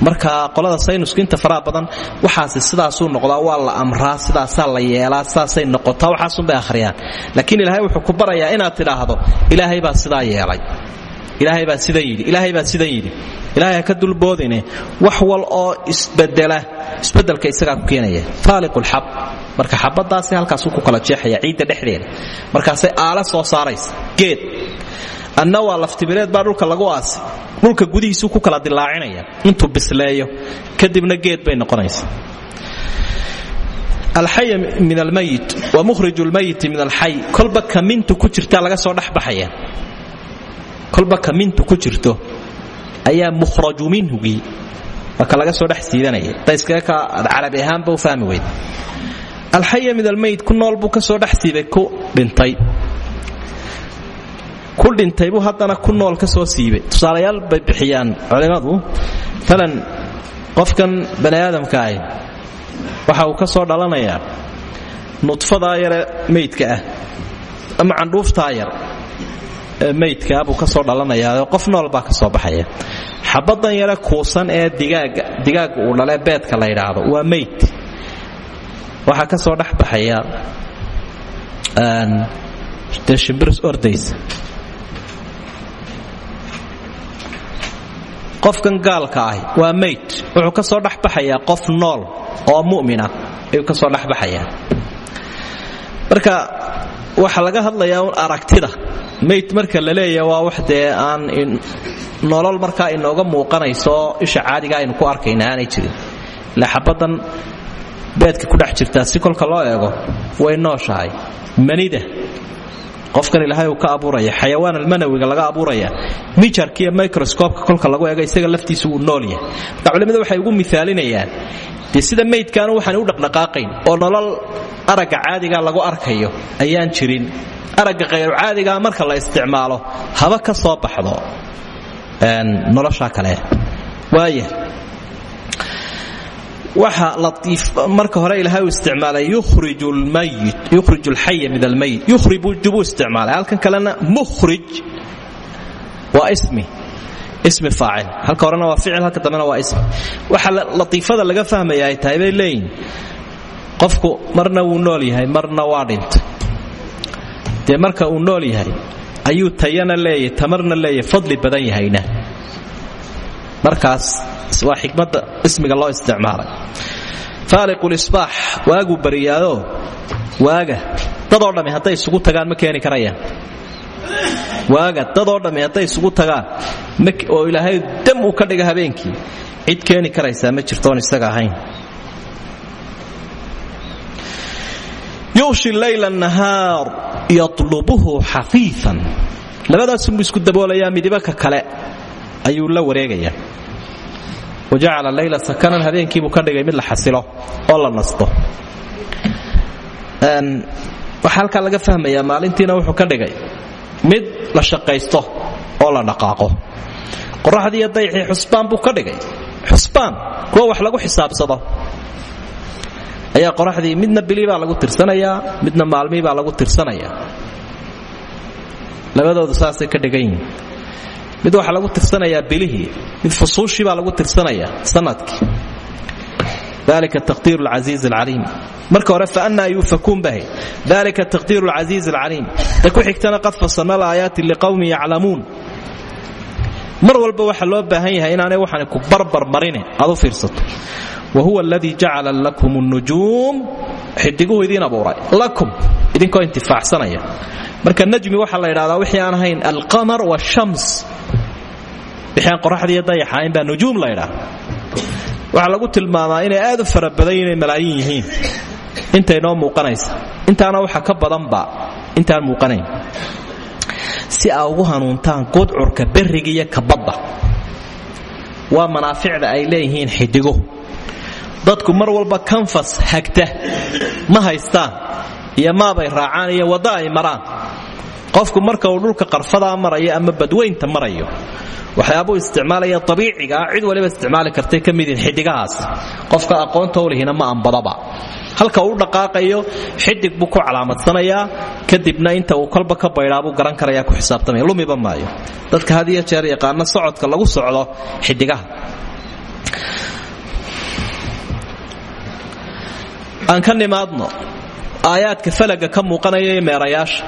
S1: marka qolada saynuska inta faraha badan waxaasi sidaasuu noqdaa waa la amraa sidaasaa la yeelaa sidaasay noqotaa waxaasunbay akhriyaan. Laakiin ilaahay wuxuu ku barayaa inaad tidhaahdo ilaahay baa sidaa yeelay. Ilaahay baa sidan yidhi ilaahay baa sidan yidhi. Ilaahay ha ka dulboodine. Wax wal oo isbedela isbeddelka isagaa ku keenaya. Faaliqu lxab marka xabadaasi halkaasuu ku kala jeexaya ciidda dhexdeeda. Markaasay aala soo saaraysa geed anna waa laftibireed baa dhulka lagu aasi dhulka gudihiisuu ku kala dilaacinaya. Intuu bisleeyo kadibna geed bay noqonaysa. Alxay min almayit wa muhriju lmayiti min alxay kolba kamintu ku jirtaa laga soo dhexbaxaya kolba kamintu ku jirto ayaa mukhraju minhugii marka laga soo dhex siidanaya. Daiskaga carabi ahaanba u fahmi weyd. Alxaya min almayit ku nool buu ka ku dhintay buu haddana ku nool ka soo siibay. Tusaalayaal bay bixiyaan culimmadu maalan qofkan bani aadamka ahi waxa uu ka soo dhalanayaa nudfadaa yare meydka ah ama candhuuftaa yar ee meydkaa buu ka soo dhalanayaa qof nool baa ka soo baxaya. Xabaddan yare kuusan ee digaaga digaagga uu dhalee beedka la yidhaahdo waa meyd. Waxaa ka soo dhex baxaya shimbiris ordaysa qofkan gaalka ahi waa mayd wuxuu ka soo dhexbaxayaa qof nool oo mu'mina ayuu ka soo dhexbaxayaa. Marka waxaa laga hadlayaa un aragtida. Mayd marka la leeyaha waa wax dee aan nolol markaa inooga muuqanayso isha caadiga aynu ku arkayna aanay jirin. Ila xabaddan beedka ku dhex jirtaa si kolka loo eego way nooshahay. Manida qofkan ilaahay uu ka abuuraya xayawaan almanawiga laga abuuraya mijarka iyo microscopeka kolka lagu eego isaga laftiisa wuu nool yahay. Marka waxay ugu miaalinayaan sida maydkaanu waxaan u dhaqdhaqaaqayn oo nolol aragga caadiga lagu arkayo ayaan jirin. Aragga khayru caadigaa marka la isticmaalo haba ka soo baxdo. Nolosha kale. Waaya waxa marka hore ilaahay uu isticmaalay yukhriju lxaya min almayit yukhriju buu isticmaalay. Halkan kalena mukhrij waa ismi ismi faacil. Halka horena waa ficil halka dambena waa ismi. Waxa latiifada laga fahmaya ay tahay bay leeyihiin qofku marna wuu nool yahay marna waa dhintay dee marka uu nool yahay ayuu tayana leeyahay tamarna leeyahay fadli badan yahayna. Markaas waa xikmadda ismiga loo isticmaalay. Faaliqu lisbaax waaguu bariyaadoo waaga dadoo dhammi hadday isugu tagaan ma keeni karayaan. Waaga dadoo dhammi hadday isugu tagaan oo ilaahay dam uu ka dhiga habeenkii. Cid keeni karaysaa ma jirtoon isaga ahayn. Yuushi layla nahaar yatlubuhu xafiifan. Labadaasunbuu isku daboolayaa midibaka kale ayuu la wareegayaa wajacala layla sakanan habeenkiibuu ka dhigay mid la xasilo oo la nasto waxaa halkaa laga fahmayaa maalintiina wuxuu ka dhigay mid la shaqaysto oo la dhaqaaqo qoraxdiiyo dayxii xusbaan buu ka dhigay xusbaan kuwa wax lagu xisaabsado ayaa qoraxdii midna bilii baa lagu tirsanayaa midna maalmii baa lagu tirsanayaa labadoodu saasay ka dhigan mid waxaa lagu tirsanayaa bilihii. Mid fusuushii baa lagu tirsanayaa sannadkii. Dalika taqdiir lcasiiz alcaliim marka hore faannaa yuufakuun bahay. Dalika taqdiir lcasiiz alcaliim ta ku xigtana qad fasalna alaayaati liqowmin yaclamuun. Mar walba waxaa loo baahan yahay inaanay waxaan ku barbar marine. Aad u fiirsato. Wa huwa aladii jacala lakum nujuum xidiguhu idiin abuuray. Lakum. Idinkoo intifaacsanaya marka najmi waxaa la ydhahdaa wixii aan ahayn alqamar washams wixii aan qoraxdiiyo dayaxahayn baa nujuum la ydhaha waxaa lagu tilmaamaa inay aad u fara badan inay malaayin yihiin. Intay noo muuqanaysa. Intaana waxa ka badanba intaan muuqanayn. Si aa ugu hanuuntaan gudcurka berriga iyo kabadda waa manaaficda ay leeyihiin xidigo. Dadku mar walba kanfas hagta ma haystaan iyo maabay raacaan iyo wadda ay maraan qofku marka uu dhulka qarfadaa marayo ama badweynta marayo waxyaabuu isticmaalaya abiicigaa cid waliba isticmaali kartay ka midin xidigahaas. Qofka aqoonta ulihina ma anbadaba. Halka uu dhaqaaqayo xidig buu ku calaamadsanayaa kadibna inta uu kolba ka baydhaabuu garan karaya ku xisaabtamaya. Lumiba maayo. Dadka had jeer yaqaana socodka lagu socdo xidigaha. Aan ka nimaadno aayaadka falaga ka muuqanaya ee meerayaasha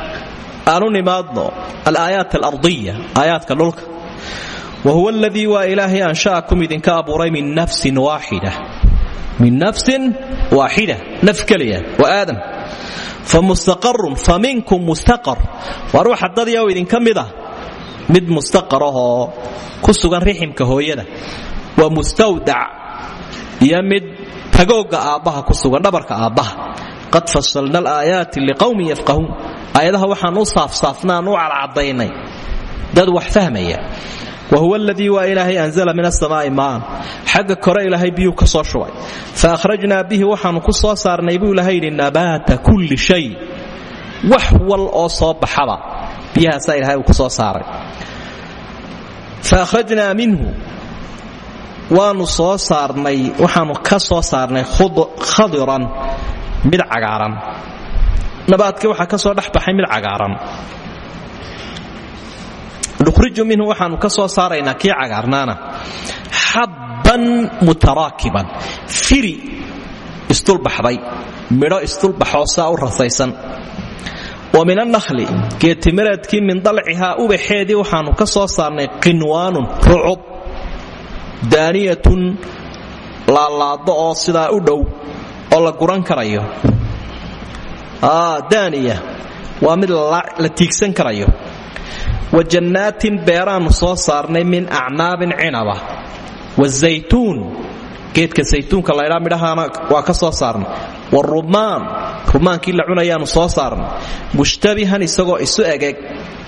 S1: aanu nimaadno alaayaat alardiya aayaadka dhulka. Wa huwa aladii waa ilaahay ansha'akum idinka abuuray min nafsin waaxida min nafsin waaxida naf keliya waa aadam. Fa mustaqarun fa minkum mustaqar. Waa ruuxa dadyaw idinka mid ah mid mustaqarahoo ku sugan riximka hooyada. Waa mustawdac iyo mid tagoogga aabbaha ku sugan dhabarka aabbaha. Qad fasalna alaayaati liqowmin yafqahuun aayadaha waxaan u saafsaafnaan u calcadaynay dad wax fahmaya. Wa huwa aladii waa ilaahay anzala min asamaa'i maa'an xagga kore ilaahay biyuu ka soo shubay. Fa akhrajnaa bihi waxaannu ku soo saarnay buu ilahay yidhi nabaata kulli shay. Wax wal oo soo baxaba. Biyahaasaa ilahay uu ku soo saaray. Fa akhrajnaa minhu. Waxaanu mid cagaaran nabaadkii waxaa ka soo mid cagaaran. Nukhriju minhu waxaanu ka soo saaraynaa cagaarnaana. Xabban mutaraakiban. Firi isdulbaxday midho isdulbaxoo saa u rasaysan wa min annahli geetimireedkii min dalcihaa ubaxeedii waxaanu ka soo saarnay qinwaanun rucub. Daaniyatun laalaado oo sidaa u dhow oo la guran karayo daaniya. Waa mid la tiigsan karayo. Wa jannaatin beeraannu soo saarnay min acnaabin cinaba. Wazaytuun geedka saytuunka laydhaa midhahaana waa ka soo saarnay warumaan rumaankii la cunayaannu soo saarnay mushtabihan isagoo isu egeg.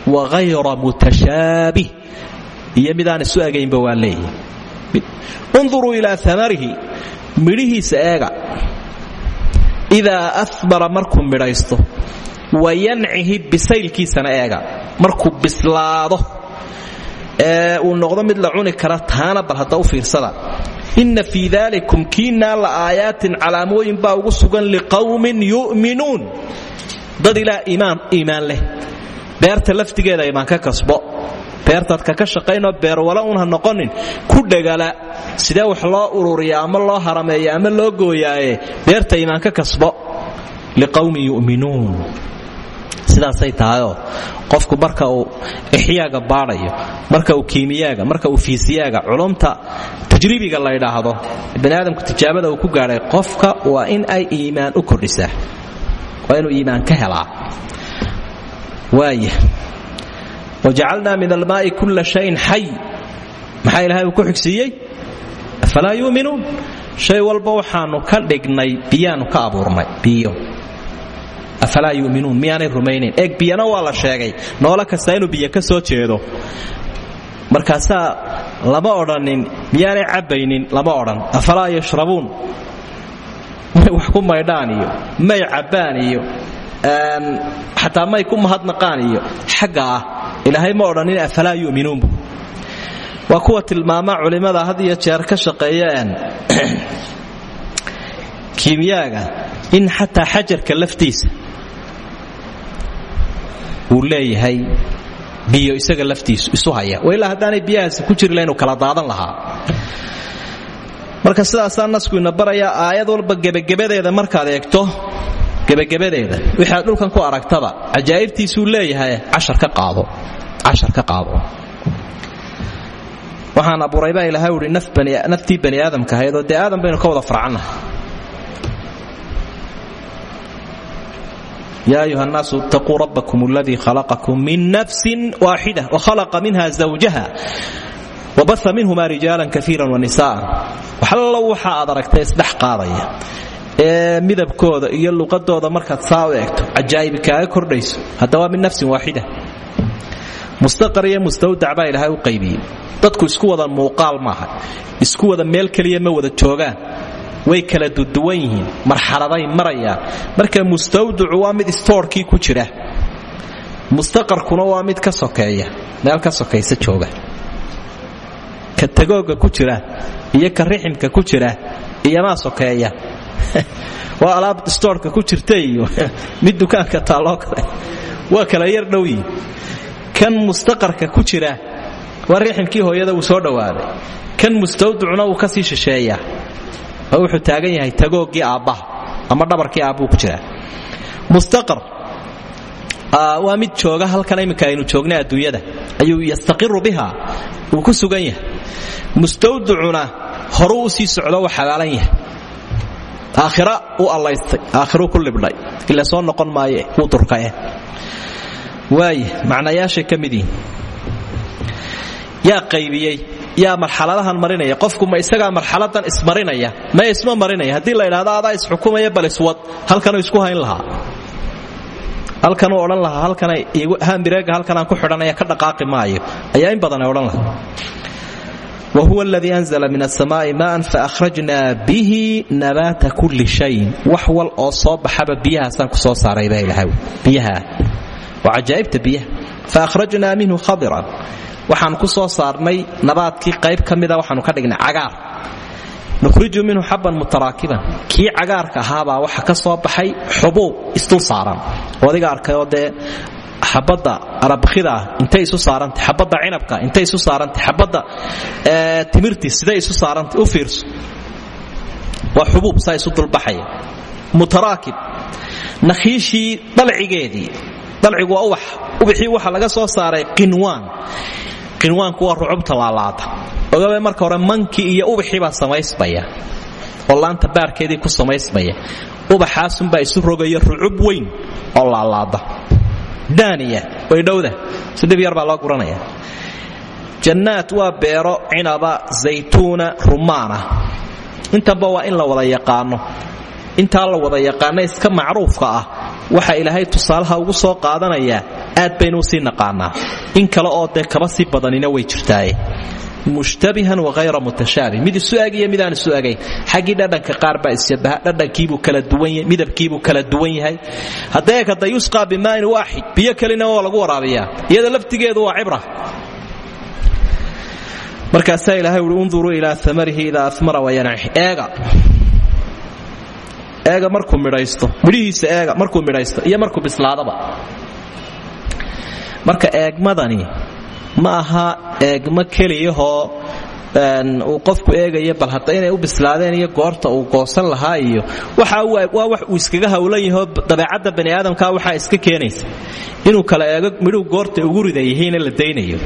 S1: Wa hayra mutashaabih iyo isu egaynba waa leeyihi unduruu ilaa amarihi midhihiisa eega idaa abara markuu midhaysto wa yancihi bisaylkiisana eega markuu bislaado ee uu noqdo mid la cuni kara taana bal hadda u fiirsada inna fii dalikum kiinaa la aayaatin calaamooyin baa ugu sugan liqawmin yu'minuun dad ilaa iimaan leh beerta laftigeeda imaan ka kasbo beertaad kaka shaqaynoo beerwala un ha noqonin ku dhegala sidee wax loo ururiya ama loo harameeya ama loo gooyaaye beerta imaan ka kasbo. Liqawmin yu'minuun. Sidaasay tahayoo qofku marka uu ixyaaga baadhayo marka uu kiimiyaaga marka uu fiisiyaaga culumta tajribiga la ydhaahdo bani tijaabada uu ku gaadhay qofka waa in ay iimaan u kordhisaa waa inuu iimaan ka helaa. Waaya wajacalnaa min almaai kulla shayin xay maxaa ilahay uu ku xigsiiyey afalaa yuuminuun shay walba waxaanu ka dhignay biyaanu ka abuurnay biyo. Afalaa yuminuun miyaanay rumaynayn eeg biyana waa la sheegay. Noolo kasta inuu biyo ka soo jeedo. Markaasaa lama odhanin miyaanay cabbaynin lama odhan. Afalaa yashrabuun? Wax ku maydhaan may cabbaan iyo xataa may ku mahadnaqaan iyo. Ah ilaahay ma odhanin afalaa yuminuunbu waa kuwa tilmaama culimmada had iyo jeer ka shaqeeya kiimiyaaga in xataa xajarka laftiisa uu leeyahay biyo isaga laftiisu isu haya. Ilaa haddaanay biyahaasi ku jiri lahayn uu kala daadan lahaa. Marka sidaasaa nasku ina barayaa aayad walba gebagebadeeda markaad eegto gebagebadeeda wixaad dhulkan ku aragtaba cajaa'ibtiisuu leeyahay cashar ka qaado waxaan abuuray baa ilahay uhi naftii bani aadamka ahaydoo dee aadam baynu ka wada farcannahay يا أيها الناس اتقوا ربكم الذي خلقكم من نفس واحدة وخلق منها زوجها وبث منهما رجالا كثيرا ونساء وحلو وحا أدركت إصدح قاضية midabkooda iyo luqadooda markaad saa u eegto cajaa'ib kaaga kordhayso hadda waa min nafsin waaxida mustaqar iyo mustawdac baa ilaahay u qaybiyey. Dadku isku wada muuqaal maaha. Isku wada meel keliya ma wada joogaan. Way kala duduwan yihiin marxaladay marayaan. Marka mustawdicu waa mid stoorkii ku jira. Mustaqarkuna waa mid ka sokeeya meel ka sokaysa jooga. Ka tagooga ku jira iyo ka riximka ku jira iyomaa sokeeya. Waa alaab stoorka ku jirta mid dukaanka taalloo kale. Waa kala yar dhowyiin kan mustaqarka ku jira waa riximkii hooyada uu soo dhowaaday. Kan mustawdicuna uu ka sii shisheeyaa oo wuxuu taagan yahay tagooggii aabbaha ama dhabarkii aabbuu ku jiraa mustaqar waa mid jooga halkan iminka aynu joognay adduunyada. Ayuu yastaqiru biha uu ku sugan yahay. Mustawdicuna horuu u sii socdo waa yahay. Aakhira u allaystay aakhiruu ku ila soo noqon maaye wuu durkae waaya macnayaashay ka mid yihiin. Yaa qaybiyey yaa marxaladahan marinaya qofku ma isagaa marxaladan ismarinaya ma isma marinaya. Haddii la idhahdo adaa isxukumaya bal iswad halkanuu isku hayn lahaa. Halkanuu odhan lahaa halkana hambireega halkanaan ku xidhanaya ka dhaqaaqi maayo. Ayaa in badan ay odhan lahaa. Wa huwa aladii anzla min asamaai maan faakhrajnaa bihi nabaata kulli shayin wax wal oo soo baxaba biyahaasaan ku soo saaray baa ilahay biyaha waa cajaa'ibta biyaha. Fa akhrajnaa minhu khadiran waxaan ku soo saarnay nabaadkii qayb ka mida waxaanu ka dhignay cagaar. Nukhriju minhu xabban mutaraakiban kii cagaarka ahaabaa waxa ka soo baxay arabkhida ah intay isu saarantay xabadda cinabka intay isu saarantay xabadda timirtii siday isu saarantay u fiirso. Waa xubuub saa isu mutaraakib. Nakhiishii dalcigeedii dalcigu waa ubax. Ubaxii waxa laga soo saaray qinwaan qinwaanku waa rucubta laalaada ogabe marka hore mankii iyo ubaxii baa samaysmaya. Oo baarkeedii ku samaysmaya. Ubaxaasunbaa isu rogaya rucub weyn oo laalaada daaniya way dhowda. Si dhib yar baa loo guranaya. Jannaat waa beero cinaba zaytuuna rumaana. Intanba waa in la wada yaqaano. Intaa la wada yaqaana iska macruufka ah waxa ilaahay tusaalaha ugu soo qaadanayaa aad baynu u sii naqaanaa. In kale oo dee kaba sii badanina way jirtaaye mushtabihan wahayra mutashaabih mid isu eg iyo midaan isu egayn xaggii dhadhanka qaar baa isshabaha dhadhankiibuu kala duwan yahay haddee kada yusqaa bimaain waaxid biyo kelina waa lagu waraabiyaa. Iyada laftigeedu waa cibra. Markaasaa ilahay uhi unduruu ilaa amarihi idaa amara wayanci eega eega markuu midhaysto. Midhihiisa eega markuu midhaysto iyo markuu bislaadaba. Marka eegmadani ma aha eegmo keliyahoo uu qofku eegayo bal hadda inay u bislaadeen iyo goorta uu goosan lahaa iyo waa wax uu iskaga howlan yahoo dabeecadda bani aadamka waxaa iska keenaysa. Inuu kala eego midhuu goorta ugu rida yihiina la daynayo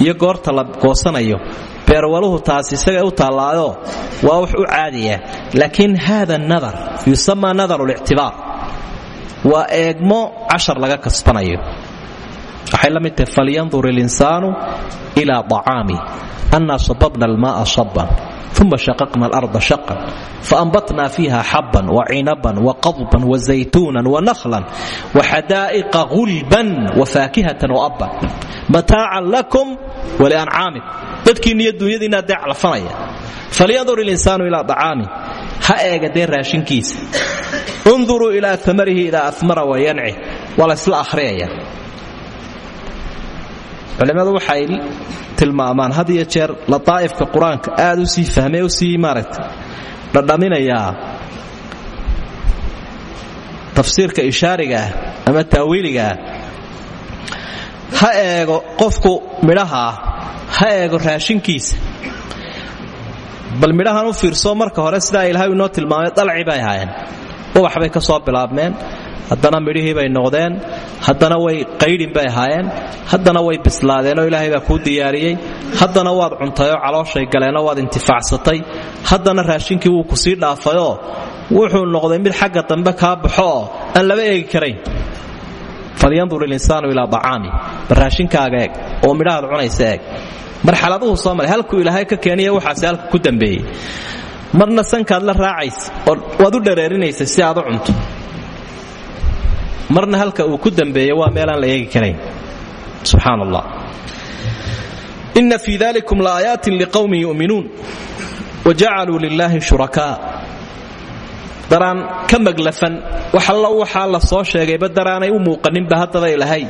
S1: iyo goorta la goosanayo beerwaluhu taas isaga u taallaayo waa wax u caadiya. Laakiin hada nadar yusama nadar lictibaar waa eegmo cashar laga kasbanayo waxay la mid tahay falyandur ilinsaanu ilaa acaami annaa sababna almaaa saban uma shaqaqna alarda shaqan faanbatna fiiha xabban wacinaban waqadban wazaytuunan wanahlan waxadaa'iqa gulban wafaakihatan waabban mataacan lakum waliancaamikum dadkiinniyo dunyadiinaa dee calfanaya falyandur ilinsaanu ilaa acaami ha eega dee raashinkiisa unduruu ilaa amarihi idaa amara wayanci waa la ysla akhriyaya culimmadu waxay tilmaamaan had iyo jeer lataa'ifka qur'aanka aad u sii fahmee u sii maaragtay dhadhaminayaa tafsiirka ishaarigaah ama taawiiligaah ha eego qofku midhahaa ha eego raashinkiisa. Bal midhahan u fiirso marka hore sidaa ilaahay inoo tilmaamay dalci bay ahaayeen ubax ka soo bilaabmeen haddana midhihii bay noqdeen haddana way qaydhin bay ahaayeen haddana way bislaadeenoo ilaahay baa kuu diyaariyey haddana waad cuntayoo calooshay galeenoo waad intifaacsatay haddana raashinkii wuu ku sii dhaafayoo wuxuu noqday mid xagga dambe kaa baxooo aan laba eegi karayn. Falyandur ilinsaanu ilaa acaami bal raashinkaaga eeg oo midhahaad cunaysa eeg. Marxaladuhu soo maray ilaahay ka keeniya waxaase halka ku dambeeyey. Marna sankaad la raacaysa oo waad u dhareerinaysa si aad u cunto marna halka uu ku dambeeya waa meelaan la eegi karayn subxaan allah ina fii dalikum laayaatin liqowmin yu'minuun. Wajacaluu lilaahi shurakaa. Daraan ka maglafan waxalla waxaa la soo sheegayba daraanay u muuqaninba haddaba ilaahay.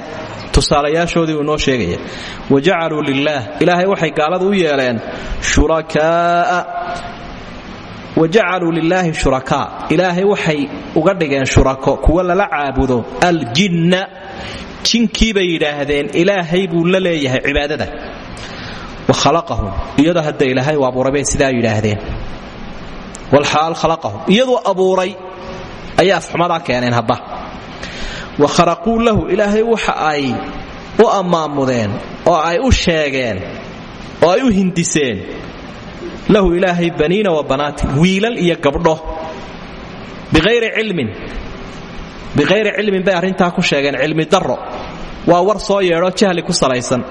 S1: Tusaalayaashoodii uu inoo sheegaya wajacaluu lilaah ilaahay waxay gaaladu u yeeleen shurakaaa wajacaluu lilaahi shurakaa ilaahay waxay uga dhigeen shurako kuwa lala caabudo aljinna jinkii bay yidhaahdeen ilaahay buu la leeyahay cibaadada wa khalaqahum iyadoo hadda ilaahay u abuuray bay sidaa yidhaahdeen walxaal khalaqahum iyaduu abuuray ayay afxumadaa keeneen hadda wa kharaquu lahu ilaahay waxa ay u ammaamudeen oo ay u sheegeen oo ay u hindiseen lahu ilaahay baniina wa banaatin wiilal iyo gabdho. Biayri cilmin biqayri cilmin bay arrintaa ku sheegeen cilmi darro. Waa war soo yeedho jahli ku salaysan.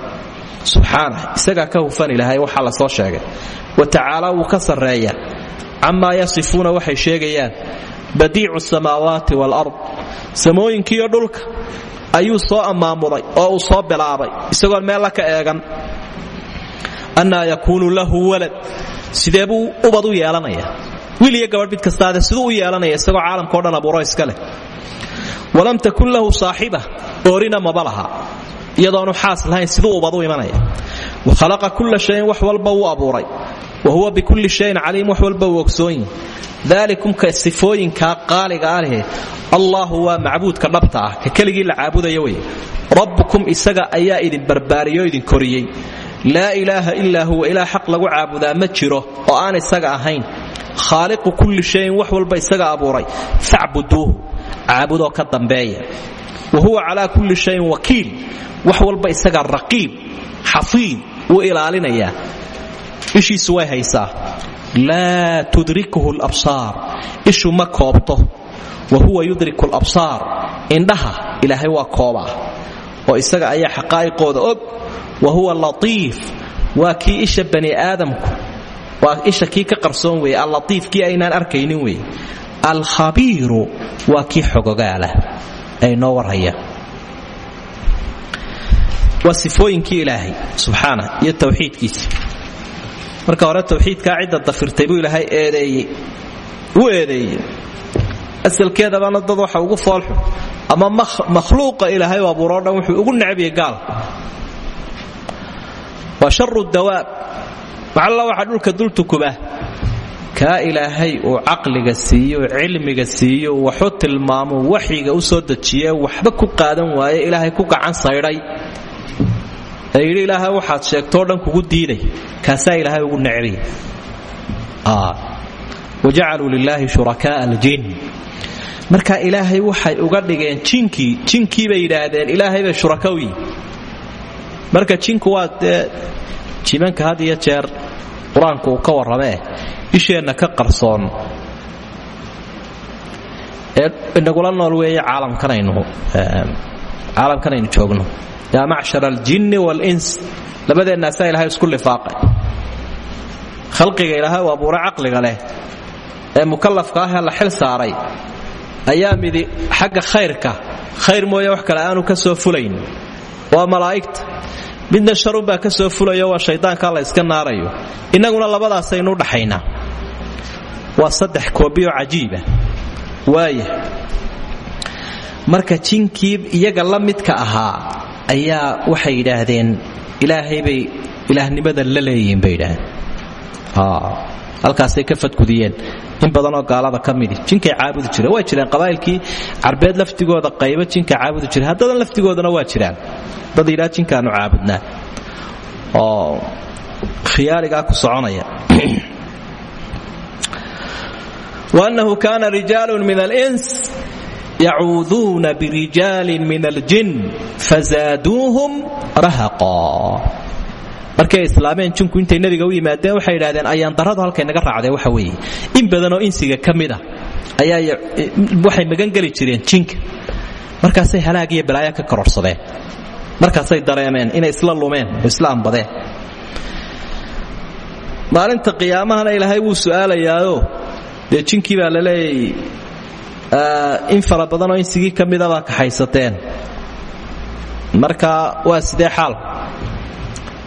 S1: Subxaanah isagaa ka hufan ilaahay waxaa la soo sheegay. Wa tacaala wuu ka sarreeya camaa yasifuuna waxay sheegayaan badiicu samaawaati waalard samooyinkiiyo dhulka ayuu soo ammaamuday oo uu soo bilaabay isagoon meella ka eegan annaa yakuunu lahu walad sidee buu ubad u yeelanaya wiil iyo gabadh mid kastaade siduu u yeelanaya isagoo caalamkao dhan abuuro iska leh walam takun lahu saaxiba oorina maba iyadoonu xaas lahayn siduu ubadu imanaya wa khalaqa kulla shayin wax walba wuu abuuray wa huwa bikulli shayin caliim wax walba uu ogsoonyi daalikumka sifooyinkaa qaaliga aleh allaahu waa macbuudka dhabta ah ka keligii la caabudaya wey rabbukum isaga ayaa idin barbaariyoo idin koriyey laa ilaaha ilaa huwa ilaa xaq lagu caabudaa ma jiro oo aan isaga ahayn. Khaaliqu kulli shayin wax walba isaga abuuray. Facbuduuhu caabudoo ka dambeeya. Wa huwa calaa kulli shayin wakiil. Wax walba isaga raqiib xafiid wuu ilaalinayaa. Ishiisu way haysaa. Laa tudrikuhu labsaar ishu ma koobto. Wa huwa yudriku labsaar indhaha ilaahay waa koobaa. Oo isaga ayaa xaqaa'iqooda og wa huwa latiif waa kii isha bani aadamku. Waa isha kii ka qarsoon weeye. Allatiif kii aynaan arkaynin weeye. Alkhabiiru waa kii xogogaala. Ay noo warhaya waa sifooyinkii ilaahay subxaana iyo tawxiidkiisa. Marka hore tawxiidkaa cidda dafirtay buu ilaahay eedeeyey. U eedeeyey. Asalkeedabana dad waxa ugu foolxun. Ama makhluuqa ilaahay u abuuroo dhan wuxuu ugu necbiyay gaal waa sharu dawaab. Macalla waxa dhulka dultukuba kaa ilaahay uu caqliga siiyo cilmiga siiyo waxu tilmaamo waxyiga u soo dejiye waxba ku qaadan waaye ilaahay ku gacan saydhay. Ee yidhi ilaahay waxaad sheegtoo dhan kugu diiday. Kaasaa ilaahay ugu marka ilaahay waxay uga dhigeen jinkii jinkii bay yidhaahdeen ilaahay bay shuraka u yihiin marka jinku waa dee jimanka had iyo jeer qur'aanku uu ka warramee isheenna ka qarsoon. Ee inagula nool weeye caalamkanaynu caalamkanaynu joogno. Yaa macshar aljinni waalins labadeennaasaa ilahay isku lifaaqay. Khalqiga ilaahay uu abuuray caqliga leh. Ee mukallafka ahee la xil saaray ayaa midi xagga khayrka khayr mooye wax kale aanu ka soo fulayn waa malaa'igta. Midna sharunbaa ka soo fulayo waa shayddaanka la yska naarayo. Innaguna labadaasaynu udhaxaynaa waa saddex koobiyoo cajiiba. Waaya marka jinkii iyaga la midka ahaa ayaa waxay yidhaahdeen ilaahay bay ilaahnimada la leeyihiin bay yidhaahdeen. Halkaasay ka fadgudiyeen in badanoo gaalada ka midi. Jinkay caabudi jireen. Jireen. Qabaa'ilkii carbeed laftigooda qaybo jinka caabudi jire haddadan laftigoodana waa jiraan dad yidhaa jinkaanu caabudnaa oo khiyaaligaa ku soconaya. Waannahu kaana rijaalun min alins yacuuduuna birijaalin min aljin fazaaduuhum rahaqaa markay islaameen jinku intay nabiga u yimaadeen waxay yidhahdeen ayaan daradu halkay naga raacdee waxa weeye. In badanoo insiga ka mid a ayaa waxay magangeli jireen jinka. Markaasay halaag iyo balaayo ka kororsadeen markaasay dareemeen inay isla lumeen oo isla maalinta qiyaamahana ilaahay wuu su'aalayaayo. Dee baa la leeyay in fara badanoo insigii ka midabaa marka waa sidee xaal?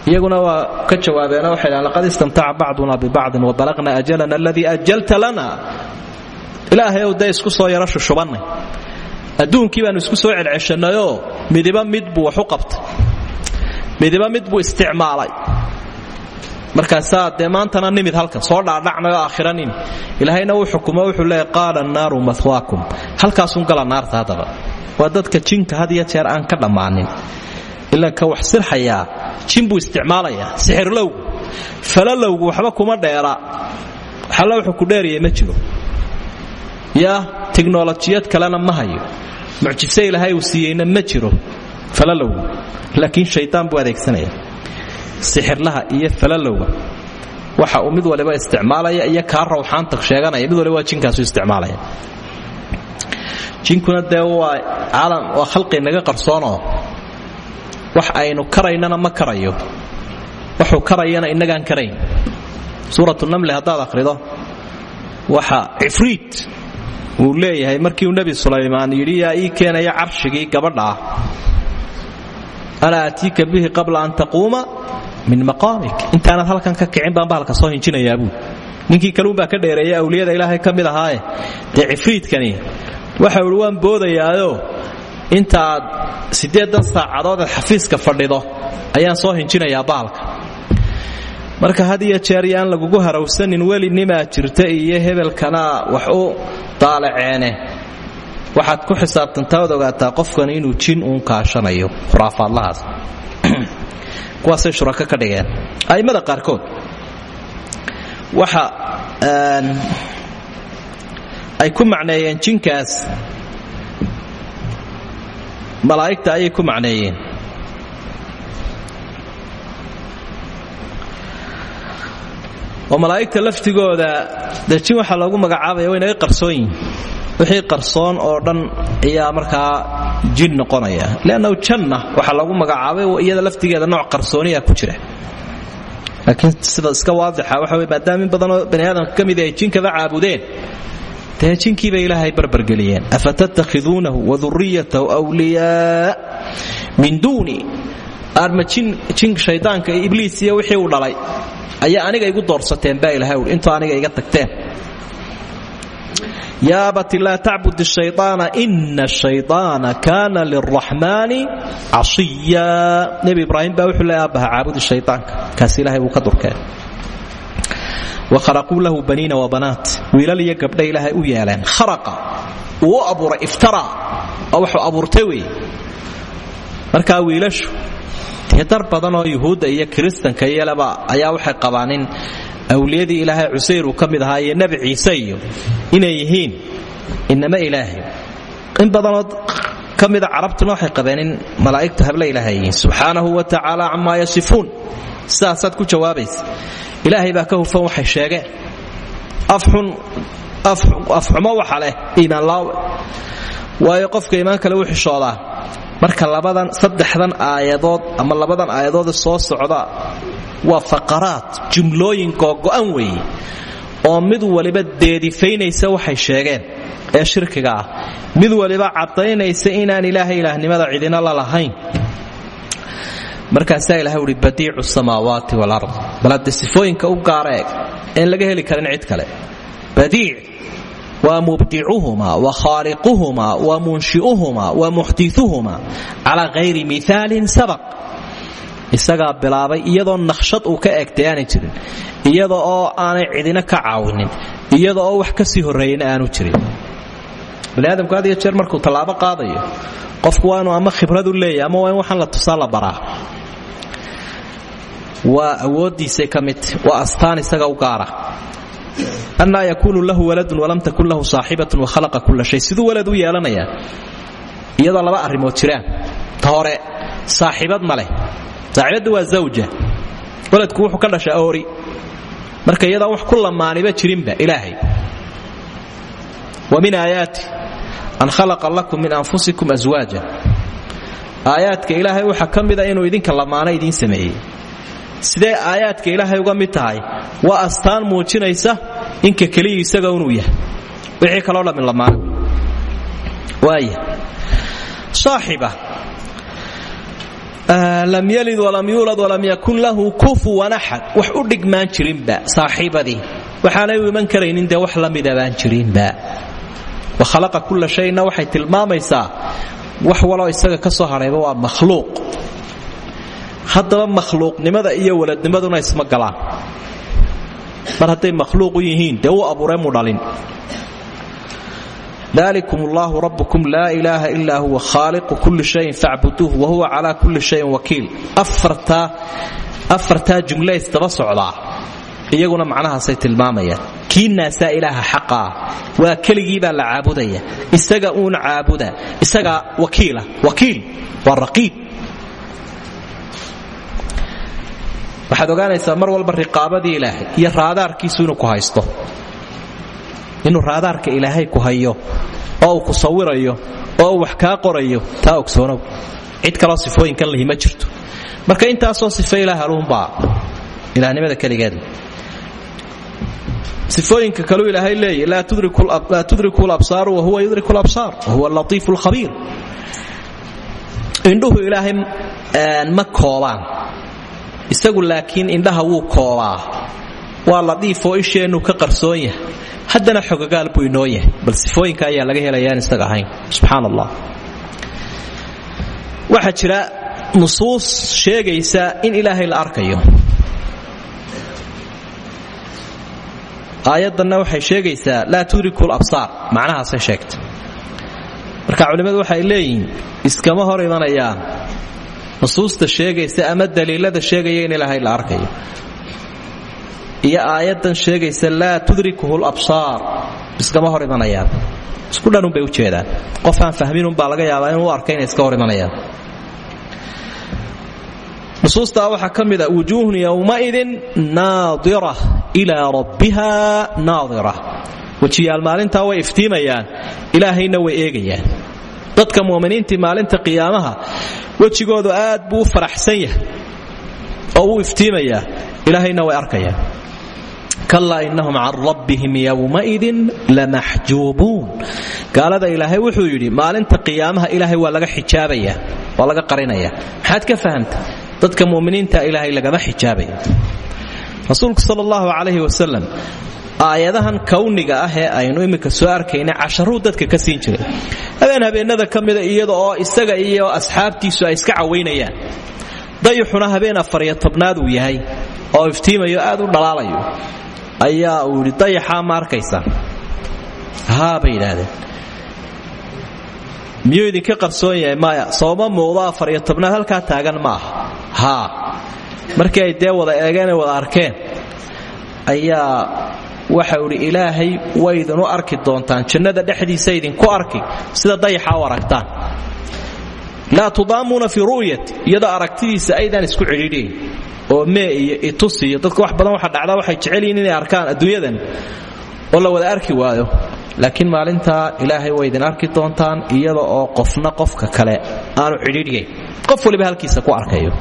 S1: Iyaguna waa ka jawaabeeno waxay dhahan laqad istamtaca bacduna bibacdin wabalaqna ajalana aladii ajalta lana. Ilaahay ow dee isku soo yaro shushubannay adduunkii baannu isku soo celceshannayoo midiba mid buu wax u qabtay. midiba mid buu isticmaalay. markaasaa dee maantana nimid halkan soo dhaadhacnay oo ilaahayna wuu xukumo wuxuu leeya qaala annaaru mahwaakum halkaasun gala naarta haddaba. Waa dadka jinka had jeer aan ka dhammaanin. Ilan ka wax sirxayaa jin buu isticmaalayaa sixirlowgu falalowgu waxba kuma dheera. Waxalla wuxuu ku dheeriyay ma jiro yaa tiknolojiyad kalena ma hayo. Mucjise ilaahay uu siiyeyna ma jiro. Falalowgu laakiin shaydaan buu adeegsanaya. Sixirlaha iyo falalowga. Waxa uu waliba isticmaalaya iyo kaa rawxaanta sheeganaya. Mid waliba waa jinkaasu isticmaalaya. Jinkuna dee waa waa khalqi naga qarsoonoo wax aynu karaynana ma karayo. Wuxuu karayana innagaan karayn. Suuratu namli haddaad akhrido waxa cifriit uu leeyahay markii uu nebi sulaymaan yidhi yaa ii keenaya carshigii gabadha ah ana aatiika bihi qabla an taquuma min maqaamik. Intaanad halkan ka kicin baan bahalka soo hinjinayaa buu. Ninkii kaluunbaa ka dheereeya awliyada ilaahay ka mid ahaaye dee cifriitkani waxa uhi waan boodayaayo intaaad siddeedan saacadood xafiiska fadhido. Ayaan soo hinjinayaa baalka marka had iyo jeer yaan lagugu harawsanin welinimaa jirta iyo hebelkana wax u daalaceene waxaad ku xisaabtantaa ogaataa qofkan inuu jin uun kaashanayo khuraafaadlahaas. Kuwaasay shurako ka dhigeen. A'immada qaarkood waxa ay ku macneeyeen jinkaas malaa'igta ayay ku macneeyeen oo malaa'igta laftigooda dee jin waxaa loogu magacaabaya way naga qarsoon wixii qarsoon oo dhan ayaa markaa jin noqonaya. Leannahu janna waxaa lagu magacaabay iyada laftigeeda nooc qarsooniya ku jira. Laakiin sida iska waadixa waxa wey maadaama in badanoo bani aadamka ka ay jinkaba caabudeen dee jinkiibay ilaahay barbargeliyeen afatattakhiduunahu waduriyatahu wliyaa min duuni aarma jin shaydaanka iyo ibliis iyo wixii uu dhalay ayaa aniga igu doorsateen baa ilahay ui intuu aniga iga tagteen ya abati laa tacbud shayطaana ina shayطaana kaana liraxmaani casiya nebi ibraahim baa wuxuu le aabbaha caabudi shayطaanka kaas ilahay wuu ka durkeen wakharaquu lahu baniina wabanaat wiilal iyo gabdha ilaahay u yeeleen kharaqa wuu u abuuray iftara oo wuxuu abuurtay wey markaa wiilashu dee dar badan oo yuhuudda iyo kiristanka iyoleba ayaa waxay qabaan awliyadii ilaahay cusayr uu ka mid ahaa iyo nebi ciise iyo inay yihiin inama ilaahay in badanoo ka carabtuna waxay qabeen in hable ilaahay yihiin subxaanahu wa tacaala camaa yasifuun. Sidaasaad ku jawaabaysa ilaahay baa ka hufan waxay sheegeen afxumo waxa leh iimaanlaawe waayo qofka iimaan kale u xishoodaa marka labadan saddexdan aayadood ama labadan aayadood soo socda waa faqaraad jumlooyin googo'an weeye oo mid waliba deedifaynaysa waxay sheegeen ee shirkiga ah. Mid waliba caddaynaysa inaan ilaahay ilaahnimada cidina la lahayn. Markaasaa ilahay uhi badiicu samaawaati walard bal hadde sifooyinka u gaara eeg laga heli karin cid kale. Badiic waa mubdicuhuma wa khaaliquhuma wa munshi'uhuma wa muxdiuhuma calaa hayri miaalin sabaq. Isagaa bilaabay iyadoo naqshad uu ka eegtay aanay jirin. Iyada aanay cidina ka caawinin. Iyada oo wax ka sii horreeyana aanu jirin. Baniaadamku had iyo jeer markuu tallaabo qaadayo qofku waa inuu ama khibradu leeyahy ama waa in la tusaa baraa. Waa awooddiisay ka midta astaan isaga u gaara annaa yakuunu lahu waladun walam takun lahu saaxibatun wakhalaqa kulla shay siduu walad u yeelanayaa iyadoo laba arrimood jiraan ta hore saaxibad ma waa zawja waladku wuxuu ka dhashaa oori marka iyadaan wax ku lamaaniba jirinba ilaahay wa min aayaati an khalaqa lakum min anfusikum aswaaja aayaadka ilaahay waxaa ka mida inuu idinka lamaano idiin sameeyey sidee aayaadka ilaahay uga mid tahay? Waa astaan muujinaysa inka keliya isaga inuu yahay. Wixii kaloo dhammin lamaano waaya saaxiba lam yalid walam yuulad walam yakun lahu kufuwan axad wax u dhigmaan jirinba saaxiibadii. Waxaanay u iman karaynin dee wax la mida baan jirinba. Wa khalaqa kulla shayna waxay tilmaamaysaa. Wax waloo isaga ka soo hadhayba waa makhluuq haddaba makhluuqnimada iyo waladnimaduna isma galaan. Mar hadday makhluuq u yihiin dee uu abuuree dalikum allahu rabbukum laa ilaaha ilaa huwa khaaliqu kulli shayin facbuduuh wahuwa calaa kulli shayin wakiil. Afartaa jumle isdaba socdaa. Iyaguna macnahaasay tilmaamayaan. Kiinaasaa ilaaha xaqaa waa keligii baa la caabudaya. Isaga uun caabuda isagaa wakiila wakiil waa raqiib waxaad ogaanaysaa mar walba riqaabadii ilaahay iyo raadaarkiisu inuu ku haysto. Inuu raadaarka ilaahay ku hayo oo uu ku sawirayo oo wax kaa qorayo taa ogsoonow cid kaloo sifooyinkan lihi ma jirto. Marka intaasoo sifa ilaah aluunbaa ilahnimada keligeed. Sifooyinka kaluu ilaahay leeya laa tudriku labsaaru wahuwa yudriku labsaar wahuwa latiifu lkhabiir indhuhu ilaahay ma koobaan isagu laakiin indhaha wuu koobaa. Waa ladiifoo isheennu ka qarsoon yahay. Haddana xogagaal buu inoo yahay bal sifooyinka ayaa laga helayaan isaga ahayn. Subxaan allah jira nusuus sheegaysa in ilaahay la arkayo. Aayaddanna waxay sheegaysaa laa tudriku labsaar macnahaasay sheegta marka culimmadu waxay leeyihiin iskama hor imanayaan nusuusta sheegaysa ama daliilada sheegaya in ilaahay la arkayo. Iyo aayaddan sheegaysa laa tudrikuhu labsaar iskama hor imanayaan. Isku dhanunbay u jeedaan. Qof aan fahminunbaa laga yaabaa inuu u arka iska hor imanayaan. Nusuustaa waxaa ka mida wujuuhun yowmaidin naadira ilaa rabbiha naadira. Wejiyaal way iftiimayaan ilaahayna way eegayaan dadka mu'miniintii maalinta qiyaamaha wejigoodu aad buu faraxsan yahay oo wuu iftiimayaa ilaahayna way arkayaan. Kalaa innahum can rabbihim yowmaidin lamaxjuubuun. Gaalada ilaahay wuxuu yidhi maalinta qiyaamaha ilaahay waa laga xijaabaya waa laga qarinaya. Maxaad ka fahamta? Dadka muminiinta ilaahay lagama xijaabaya. Rasuulku sal allahu calayhi wasalam aayadahan kawniga ah ee aynu iminka soo arkayna casharuu dadka ka siin jiray. Habeen habeenada ka mida oo isaga iyo asxaabtiisu ay iska cawaynayaan dayuxuna habeen afariyo tobnaad uu yahay oo iftiimayo aad u dhalaalayo. Ayaa uu yidhi dayaxaa ma arkaysaa? Miyuu idinka qarsoon yahay maya sooma muuqdo afariyo tobnaad halkaa taagan ma aha haa ay dee wada eegeenay wada arkeen ayaa waxau idhi ilaahay way idinu arki doontaan. Jannada dhexdiisa idinku arki. Sida dayaxa u aragtaan. Laa tudaamuuna fii ru'yati aragtidiisa aydaan isku cidhiidhayn oo mee iyo itus iyo wax badan waxa dhacdaa waxay jecel yihiin inay arkaan adduunyadan. Oo la wada arki waayo. Laakiin maalintaa ilaahay way arki doontaan iyada oo qofna qofka kale aanu cidhiidhyayn qof waliba halkiisa ku arkayo.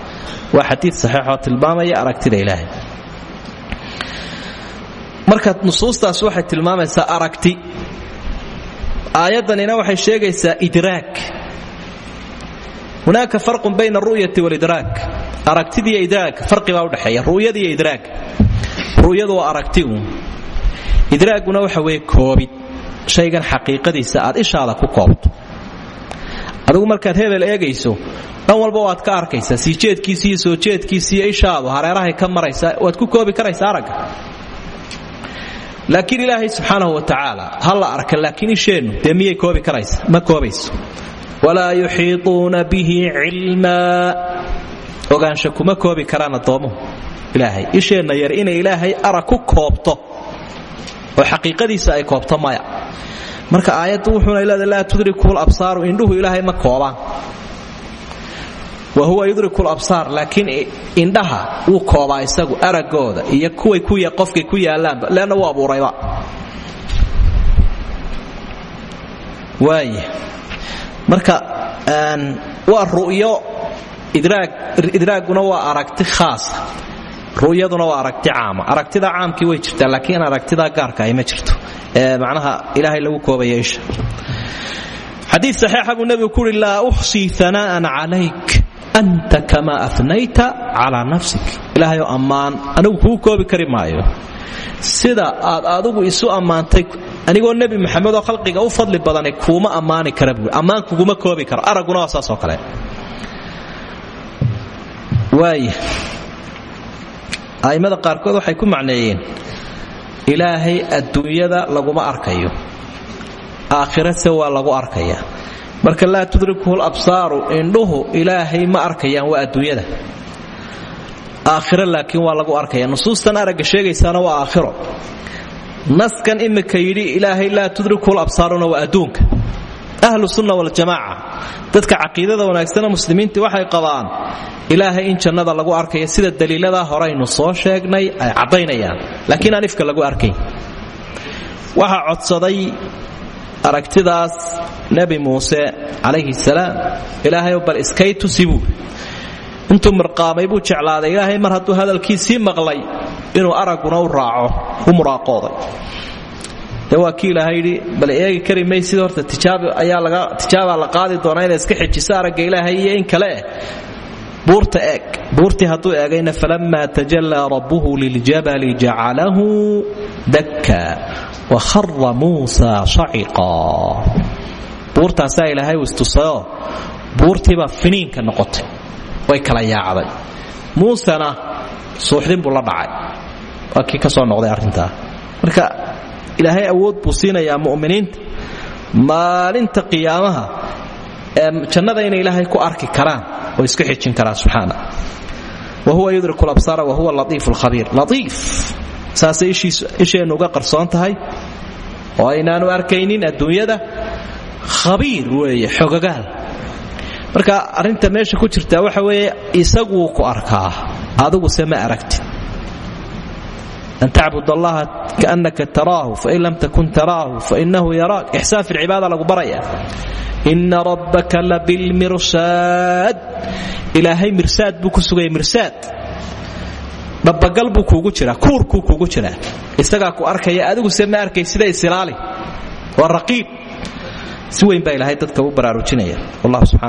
S1: Waa xadiid saxiixoo tilmaamaya aragtida ilaahay marka nusuustaas waxay tilmaamaysaa aragti. Aayaddanina waxay sheegaysaa idraag hunaaka farqun bayna aru'yati walidraag aragtidiiyo idraagga farqibaa udhexeeya ru'yada iyo idraag ru'yadu waa aragtigu idraaguna waxa weeye koobid. Shaygan xaqiiqadiisa aad ishaada ku koobto. Adigu markaad hebel eegayso dhan walba waad ka arkaysaa. Sii jeedkiisi iyo soo jeedkiisi iyo ishaadu hareerahay ka maraysaa waad ku koobi karaysaa aragga laakiin ilaahay subxaanahu wa tacaala ha la arka laakiin isheennu dee miyay koobi karaysa? Ma koobayso walaa yuxiiuuna bihi cilmaa ogaansha kuma koobi karaan addoomuhu. Ilaahay isheenna yar inay ilaahay arag ku koobto oo xaqiiqadiisa ay koobto maya. Marka aayaddu wuxuuna leeda laa tudriku labsaaru indhuhu ilaahay ma koobaan wa huwa yudriku labsaar laakiin indhaha wuu koobaa isagu aragooda iyo kuway qofkay ku yaalaanba leanna wuu abuurayba waaya marka waa ru'yo idraaguna waa aragti khaasa ru'yaduna waa aragti caama aragtida caamkii way jirtaa laakiin aragtida gaarka ay ma jirto. Ee macnaha ilaahay lagu koobaya isha xadiid saxiixa buu nebigu ku uhi laa uxsii calayk anta kama afnayta calaa nafsik. Ilaahayoo ammaan anigu kuu koobi kari sida aad adigu isu ammaantay anigoo nebi maxamed oo khalqiga u fadli badani kuuma ammaani kara buui ammaan kuguma koobi karo aragguna waa saasoo kale. Waaya a'immada qaarkood waxay ku macneeyeen ilaahay adduunyada laguma arkayo aakhirase waa lagu arkaya marka laa tudrikuhu labsaaru indhuhu ilaahay ma arkayaan waa adduunyada. Aakhiro laakiin waa lagu arkaya nusuustan aragga sheegaysaana waa aakhiro. Naskan imika yidhi ilaahay laa tudrikuhu labsaaruna waa adduunka. Ahlu sunna waljamaaca dadka caqiidada wanaagsana muslimiintii waxay qabaan ilaahay in jannada lagu arkaya sida daliiladaa horeynu soo sheegnay ay caddaynayaan. Laakiin aan ifka lagu arkayn. Waxaa codsaday aragtidaas nebi muuse calayhi salaam ilaahayow bal iskay tusi buui intuu mirqaamay buu jeclaaday ilaahay mar hadduu hadalkiisii maqlay inuu aragguna u raaco u muraaqooday. De waa kii ilaahay yidhi bal eegi kari maysid horta tijaabaa la qaadi doonaa inaad iska xejiso aragga ilaahay iyo in kale buurta eeg. Buurtii hadduu eegayna falamma tajallaa rabbuhu liljabali jacalahu dakka wahara muusa shaciqa. Buurtaasaa ilaahay u istusayoo buurtiibaa finiinka noqotay. Way kala yaacday. Muusena suuxdin buu la dhacay. Waa kii noqday arrintaa. Marka ilaahay awood buu siinayaa mu'miniinta maalinta qiyaamaha jannada inay ilaahay ku arki karaan oo iska xijin karaan subxaana wa huwa yudriku labsaara wa huwa latiifu lkhabiir latiif! Saasay isheennu uga qarsoon tahay oo aynaanu arkaynin adduunyada. Khabiir weeye xogagaal. Marka arrinta meesha ku jirtaa waxa weeye isaguu ku arkaa adiguse ma aragtid an tacbud allaha kaannaka taraahu fain lam takun taraahu fainahu yaraak ixsaan fi lcibaada lagu baraya ina rabbaka labilmirsaad ilaahay mirsaad buu ku sugaya mirsaad dhabagal buu kuugu jiraa kuurkuu ku arkaya adiguse ma arkay sida isilaali waa raqiib si weyn ilaahay dadka u baraarujinaya wallahu subxana